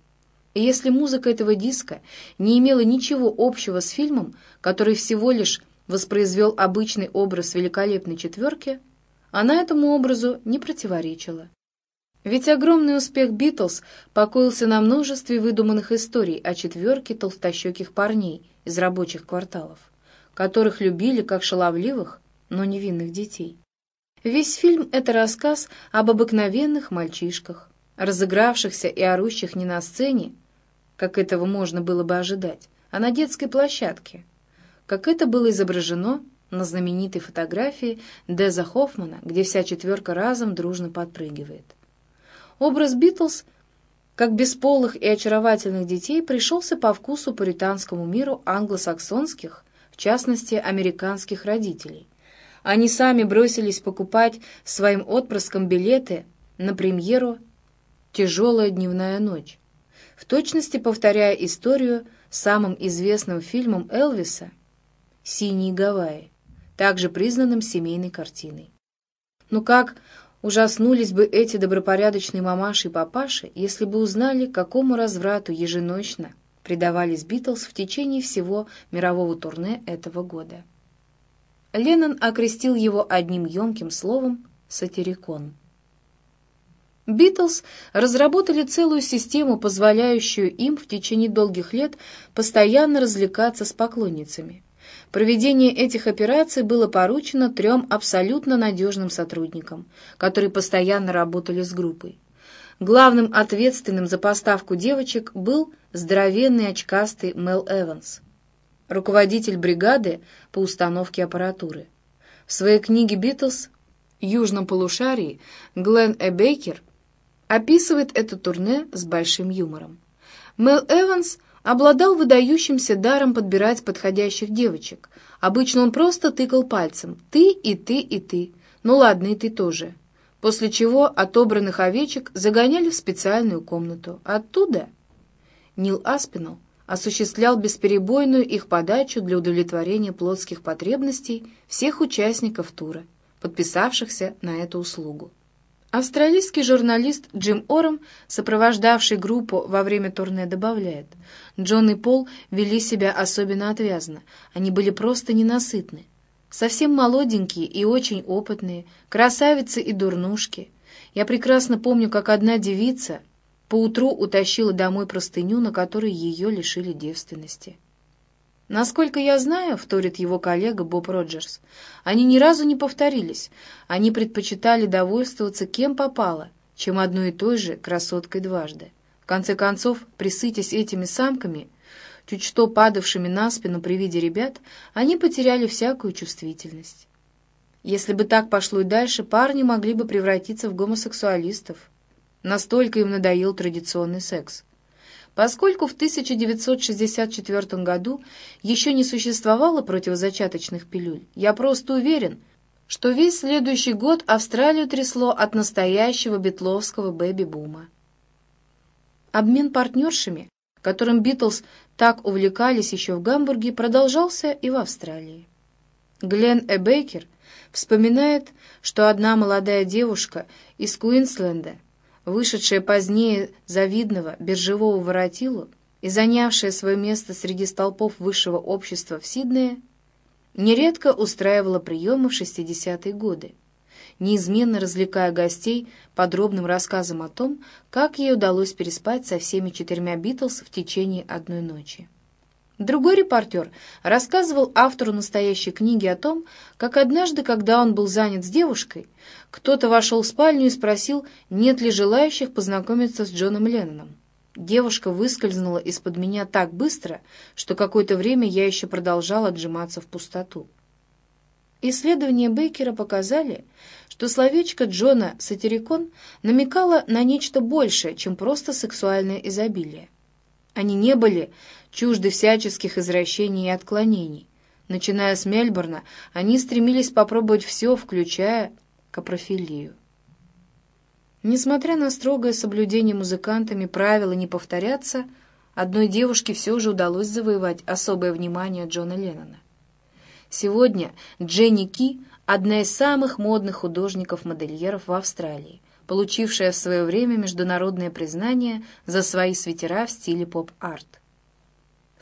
И если музыка этого диска не имела ничего общего с фильмом, который всего лишь воспроизвел обычный образ великолепной четверки, она этому образу не противоречила. Ведь огромный успех «Битлз» покоился на множестве выдуманных историй о четверке толстощеких парней из рабочих кварталов, которых любили как шаловливых, но невинных детей. Весь фильм — это рассказ об обыкновенных мальчишках, разыгравшихся и орущих не на сцене, как этого можно было бы ожидать, а на детской площадке, как это было изображено на знаменитой фотографии Деза Хоффмана, где вся четверка разом дружно подпрыгивает. Образ Битлз, как бесполых и очаровательных детей, пришелся по вкусу пуританскому миру англосаксонских, в частности, американских родителей. Они сами бросились покупать своим отпрыскам билеты на премьеру «Тяжелая дневная ночь», в точности повторяя историю самым известным фильмом Элвиса «Синие Гавайи», также признанным семейной картиной. Но как ужаснулись бы эти добропорядочные мамаши и папаши, если бы узнали, какому разврату еженочно предавались Битлз в течение всего мирового турне этого года. Леннон окрестил его одним емким словом «сатирикон». Битлз разработали целую систему, позволяющую им в течение долгих лет постоянно развлекаться с поклонницами. Проведение этих операций было поручено трем абсолютно надежным сотрудникам, которые постоянно работали с группой. Главным ответственным за поставку девочек был здоровенный очкастый Мел Эванс, руководитель бригады по установке аппаратуры. В своей книге «Битлз» «Южном полушарии» Глен Эбейкер описывает это турне с большим юмором. Мел Эванс обладал выдающимся даром подбирать подходящих девочек. Обычно он просто тыкал пальцем «ты и ты и ты», ну ладно, и ты тоже. После чего отобранных овечек загоняли в специальную комнату. Оттуда Нил Аспинал осуществлял бесперебойную их подачу для удовлетворения плотских потребностей всех участников тура, подписавшихся на эту услугу. Австралийский журналист Джим Ором, сопровождавший группу во время турне, добавляет, Джон и Пол вели себя особенно отвязно, они были просто ненасытны. Совсем молоденькие и очень опытные, красавицы и дурнушки. Я прекрасно помню, как одна девица поутру утащила домой простыню, на которой ее лишили девственности. Насколько я знаю, вторит его коллега Боб Роджерс, они ни разу не повторились. Они предпочитали довольствоваться кем попало, чем одной и той же красоткой дважды. В конце концов, присытясь этими самками, чуть что падавшими на спину при виде ребят, они потеряли всякую чувствительность. Если бы так пошло и дальше, парни могли бы превратиться в гомосексуалистов. Настолько им надоел традиционный секс. Поскольку в 1964 году еще не существовало противозачаточных пилюль, я просто уверен, что весь следующий год Австралию трясло от настоящего битловского бэби-бума. Обмен партнершами, которым Битлз так увлекались еще в Гамбурге, продолжался и в Австралии. Глен Эбейкер вспоминает, что одна молодая девушка из Куинсленда вышедшая позднее завидного биржевого воротилу и занявшая свое место среди столпов высшего общества в Сиднее, нередко устраивала приемы в 60-е годы, неизменно развлекая гостей подробным рассказом о том, как ей удалось переспать со всеми четырьмя Битлз в течение одной ночи. Другой репортер рассказывал автору настоящей книги о том, как однажды, когда он был занят с девушкой, кто-то вошел в спальню и спросил, нет ли желающих познакомиться с Джоном Ленноном. Девушка выскользнула из-под меня так быстро, что какое-то время я еще продолжал отжиматься в пустоту. Исследования Бейкера показали, что словечко Джона «сатирикон» намекало на нечто большее, чем просто сексуальное изобилие. Они не были чужды всяческих извращений и отклонений. Начиная с Мельбурна, они стремились попробовать все, включая капрофилию. Несмотря на строгое соблюдение музыкантами правила не повторяться, одной девушке все же удалось завоевать особое внимание Джона Леннона. Сегодня Дженни Ки – одна из самых модных художников-модельеров в Австралии, получившая в свое время международное признание за свои свитера в стиле поп-арт.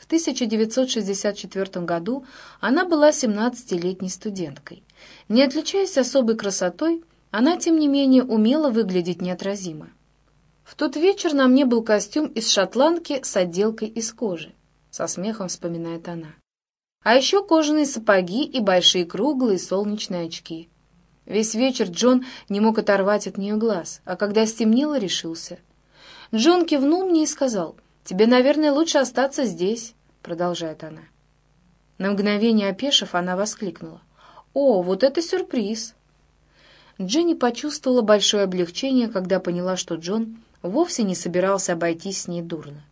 В 1964 году она была 17-летней студенткой. Не отличаясь особой красотой, она, тем не менее, умела выглядеть неотразимо. В тот вечер на мне был костюм из шотландки с отделкой из кожи, со смехом вспоминает она. А еще кожаные сапоги и большие круглые солнечные очки. Весь вечер Джон не мог оторвать от нее глаз, а когда стемнело, решился. Джон кивнул мне и сказал, «Тебе, наверное, лучше остаться здесь», — продолжает она. На мгновение опешив, она воскликнула, «О, вот это сюрприз!» Дженни почувствовала большое облегчение, когда поняла, что Джон вовсе не собирался обойтись с ней дурно.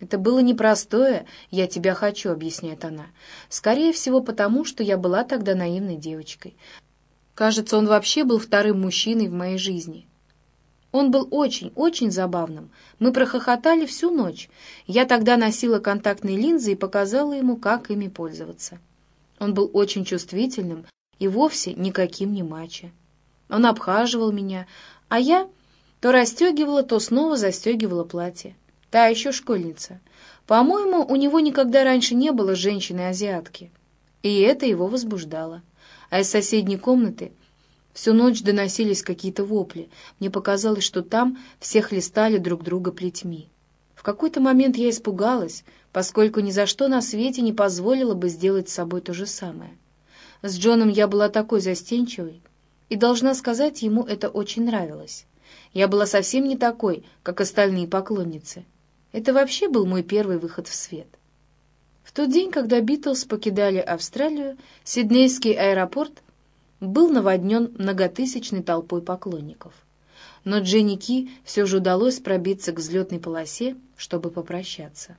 «Это было непростое «я тебя хочу», — объясняет она. «Скорее всего, потому, что я была тогда наивной девочкой. Кажется, он вообще был вторым мужчиной в моей жизни. Он был очень, очень забавным. Мы прохохотали всю ночь. Я тогда носила контактные линзы и показала ему, как ими пользоваться. Он был очень чувствительным и вовсе никаким не мачо. Он обхаживал меня, а я то расстегивала, то снова застегивала платье. Та еще школьница. По-моему, у него никогда раньше не было женщины-азиатки. И это его возбуждало. А из соседней комнаты всю ночь доносились какие-то вопли. Мне показалось, что там все хлестали друг друга плетьми. В какой-то момент я испугалась, поскольку ни за что на свете не позволила бы сделать с собой то же самое. С Джоном я была такой застенчивой, и, должна сказать, ему это очень нравилось. Я была совсем не такой, как остальные поклонницы. Это вообще был мой первый выход в свет. В тот день, когда Битлз покидали Австралию, Сиднейский аэропорт был наводнен многотысячной толпой поклонников. Но Дженни Ки все же удалось пробиться к взлетной полосе, чтобы попрощаться.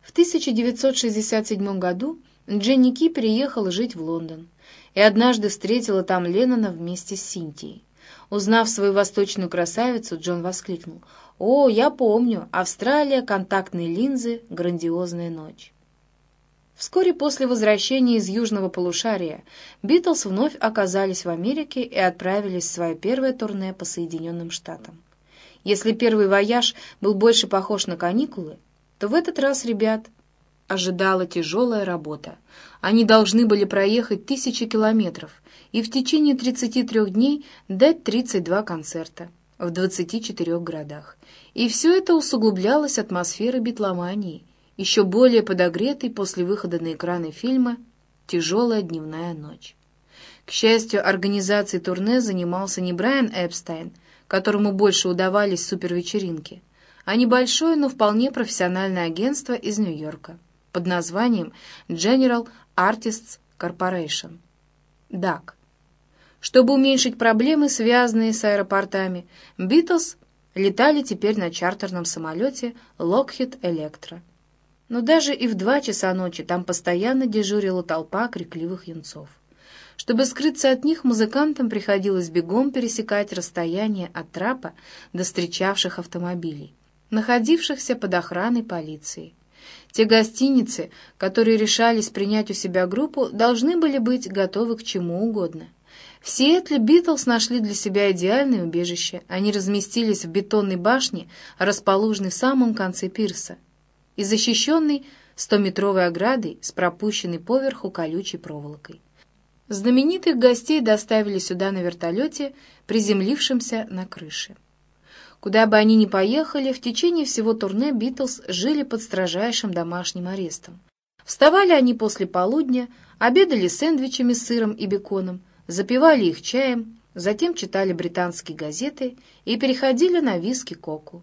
В 1967 году Дженни Ки переехала жить в Лондон и однажды встретила там Леннона вместе с Синтией. Узнав свою восточную красавицу, Джон воскликнул. «О, я помню! Австралия, контактные линзы, грандиозная ночь!» Вскоре после возвращения из южного полушария Битлз вновь оказались в Америке и отправились в свое первое турне по Соединенным Штатам. Если первый вояж был больше похож на каникулы, то в этот раз ребят ожидала тяжелая работа. Они должны были проехать тысячи километров и в течение 33 дней дать 32 концерта в 24 городах. И все это усугублялось атмосферой битломании, еще более подогретой после выхода на экраны фильма «Тяжелая дневная ночь». К счастью, организацией турне занимался не Брайан Эпстайн, которому больше удавались супервечеринки, а небольшое, но вполне профессиональное агентство из Нью-Йорка под названием General Artists Corporation. DAC. Чтобы уменьшить проблемы, связанные с аэропортами, Битлз летали теперь на чартерном самолете Lockheed Electra. Но даже и в два часа ночи там постоянно дежурила толпа крикливых юнцов. Чтобы скрыться от них, музыкантам приходилось бегом пересекать расстояние от трапа до встречавших автомобилей, находившихся под охраной полиции. Те гостиницы, которые решались принять у себя группу, должны были быть готовы к чему угодно. В Сиэтле Битлз нашли для себя идеальное убежище. Они разместились в бетонной башне, расположенной в самом конце пирса, и защищенной стометровой оградой с пропущенной поверху колючей проволокой. Знаменитых гостей доставили сюда на вертолете, приземлившемся на крыше. Куда бы они ни поехали, в течение всего турне Битлз жили под строжайшим домашним арестом. Вставали они после полудня, обедали сэндвичами с сыром и беконом, запивали их чаем, затем читали британские газеты и переходили на виски-коку.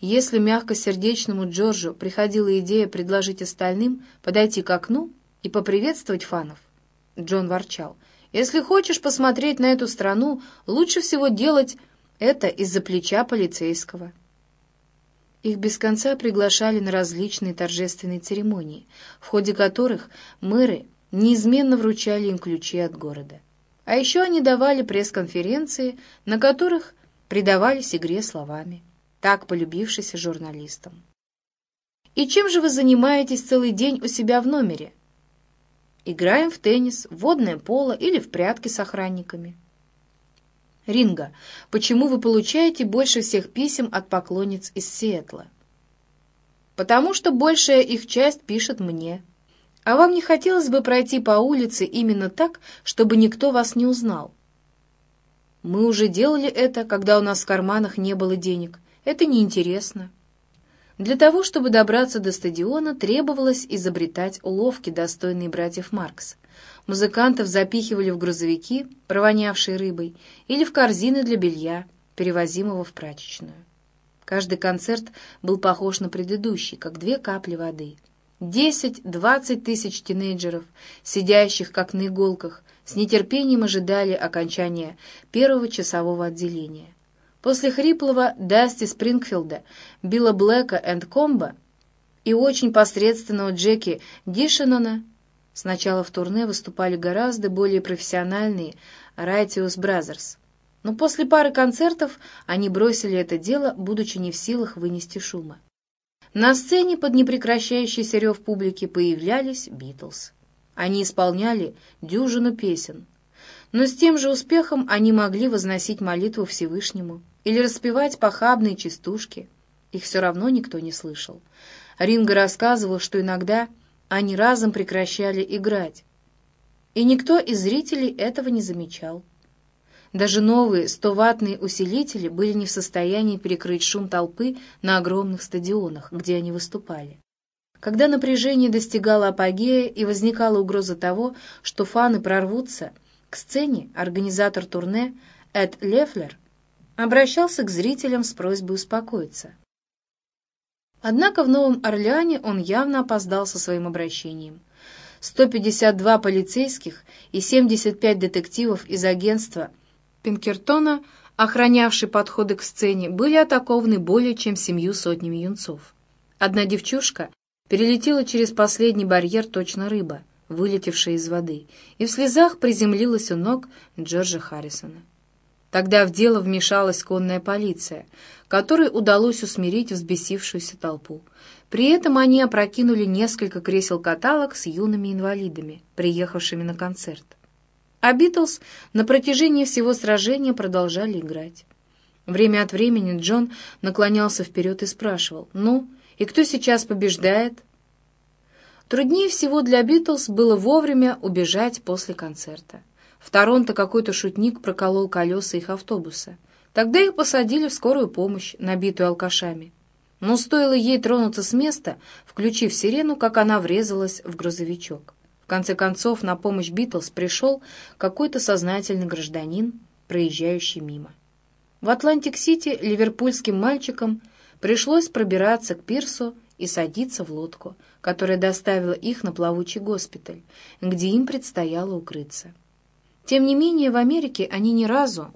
Если мягкосердечному Джорджу приходила идея предложить остальным подойти к окну и поприветствовать фанов, Джон ворчал, «Если хочешь посмотреть на эту страну, лучше всего делать это из-за плеча полицейского». Их без конца приглашали на различные торжественные церемонии, в ходе которых мэры неизменно вручали им ключи от города. А еще они давали пресс-конференции, на которых предавались игре словами, так полюбившись журналистам. «И чем же вы занимаетесь целый день у себя в номере?» «Играем в теннис, в водное поло или в прятки с охранниками». Ринга, почему вы получаете больше всех писем от поклонниц из Сиэтла? Потому что большая их часть пишет мне. А вам не хотелось бы пройти по улице именно так, чтобы никто вас не узнал? Мы уже делали это, когда у нас в карманах не было денег. Это неинтересно. Для того, чтобы добраться до стадиона, требовалось изобретать уловки, достойные братьев Маркс. Музыкантов запихивали в грузовики, провонявшие рыбой, или в корзины для белья, перевозимого в прачечную. Каждый концерт был похож на предыдущий, как две капли воды. Десять-двадцать тысяч тинейджеров, сидящих как на иголках, с нетерпением ожидали окончания первого часового отделения. После хриплого Дасти Спрингфилда, Билла Блэка энд Комбо и очень посредственного Джеки Дишенона сначала в турне выступали гораздо более профессиональные Righteous Brothers. Но после пары концертов они бросили это дело, будучи не в силах вынести шума. На сцене под непрекращающийся рев публики появлялись Битлз. Они исполняли дюжину песен, но с тем же успехом они могли возносить молитву Всевышнему или распевать похабные частушки. Их все равно никто не слышал. Ринга рассказывал, что иногда они разом прекращали играть, и никто из зрителей этого не замечал. Даже новые 100-ваттные усилители были не в состоянии перекрыть шум толпы на огромных стадионах, где они выступали. Когда напряжение достигало апогея и возникала угроза того, что фаны прорвутся, к сцене организатор турне Эд Лефлер обращался к зрителям с просьбой успокоиться. Однако в Новом Орлеане он явно опоздал со своим обращением. 152 полицейских и 75 детективов из агентства Пинкертона, охранявшие подходы к сцене, были атакованы более чем семью сотнями юнцов. Одна девчушка перелетела через последний барьер точно рыба, вылетевшая из воды, и в слезах приземлилась у ног Джорджа Харрисона. Тогда в дело вмешалась конная полиция, которой удалось усмирить взбесившуюся толпу. При этом они опрокинули несколько кресел-каталог с юными инвалидами, приехавшими на концерт. А Битлз на протяжении всего сражения продолжали играть. Время от времени Джон наклонялся вперед и спрашивал, «Ну, и кто сейчас побеждает?» Труднее всего для Битлз было вовремя убежать после концерта. В Торонто какой-то шутник проколол колеса их автобуса. Тогда их посадили в скорую помощь, набитую алкашами. Но стоило ей тронуться с места, включив сирену, как она врезалась в грузовичок. В конце концов, на помощь Битлз пришел какой-то сознательный гражданин, проезжающий мимо. В Атлантик-Сити ливерпульским мальчикам пришлось пробираться к пирсу и садиться в лодку, которая доставила их на плавучий госпиталь, где им предстояло укрыться. Тем не менее, в Америке они ни разу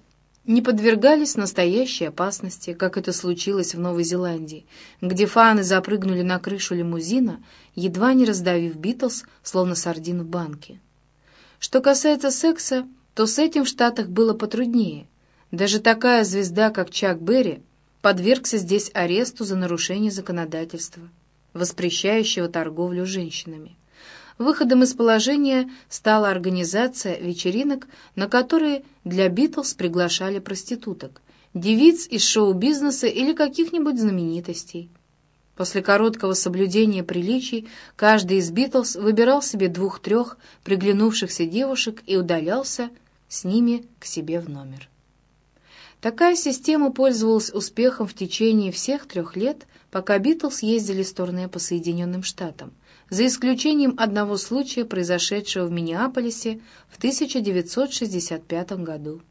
не подвергались настоящей опасности, как это случилось в Новой Зеландии, где фаны запрыгнули на крышу лимузина, едва не раздавив Битлз, словно сардин в банке. Что касается секса, то с этим в Штатах было потруднее. Даже такая звезда, как Чак Берри, подвергся здесь аресту за нарушение законодательства, воспрещающего торговлю женщинами. Выходом из положения стала организация вечеринок, на которые для Битлз приглашали проституток, девиц из шоу-бизнеса или каких-нибудь знаменитостей. После короткого соблюдения приличий каждый из Битлз выбирал себе двух-трех приглянувшихся девушек и удалялся с ними к себе в номер. Такая система пользовалась успехом в течение всех трех лет, пока Битлз ездили с турне по Соединенным Штатам – за исключением одного случая, произошедшего в Миннеаполисе в 1965 году.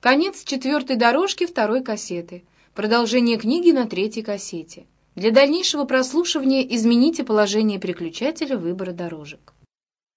Конец четвертой дорожки второй кассеты. Продолжение книги на третьей кассете. Для дальнейшего прослушивания измените положение переключателя выбора дорожек.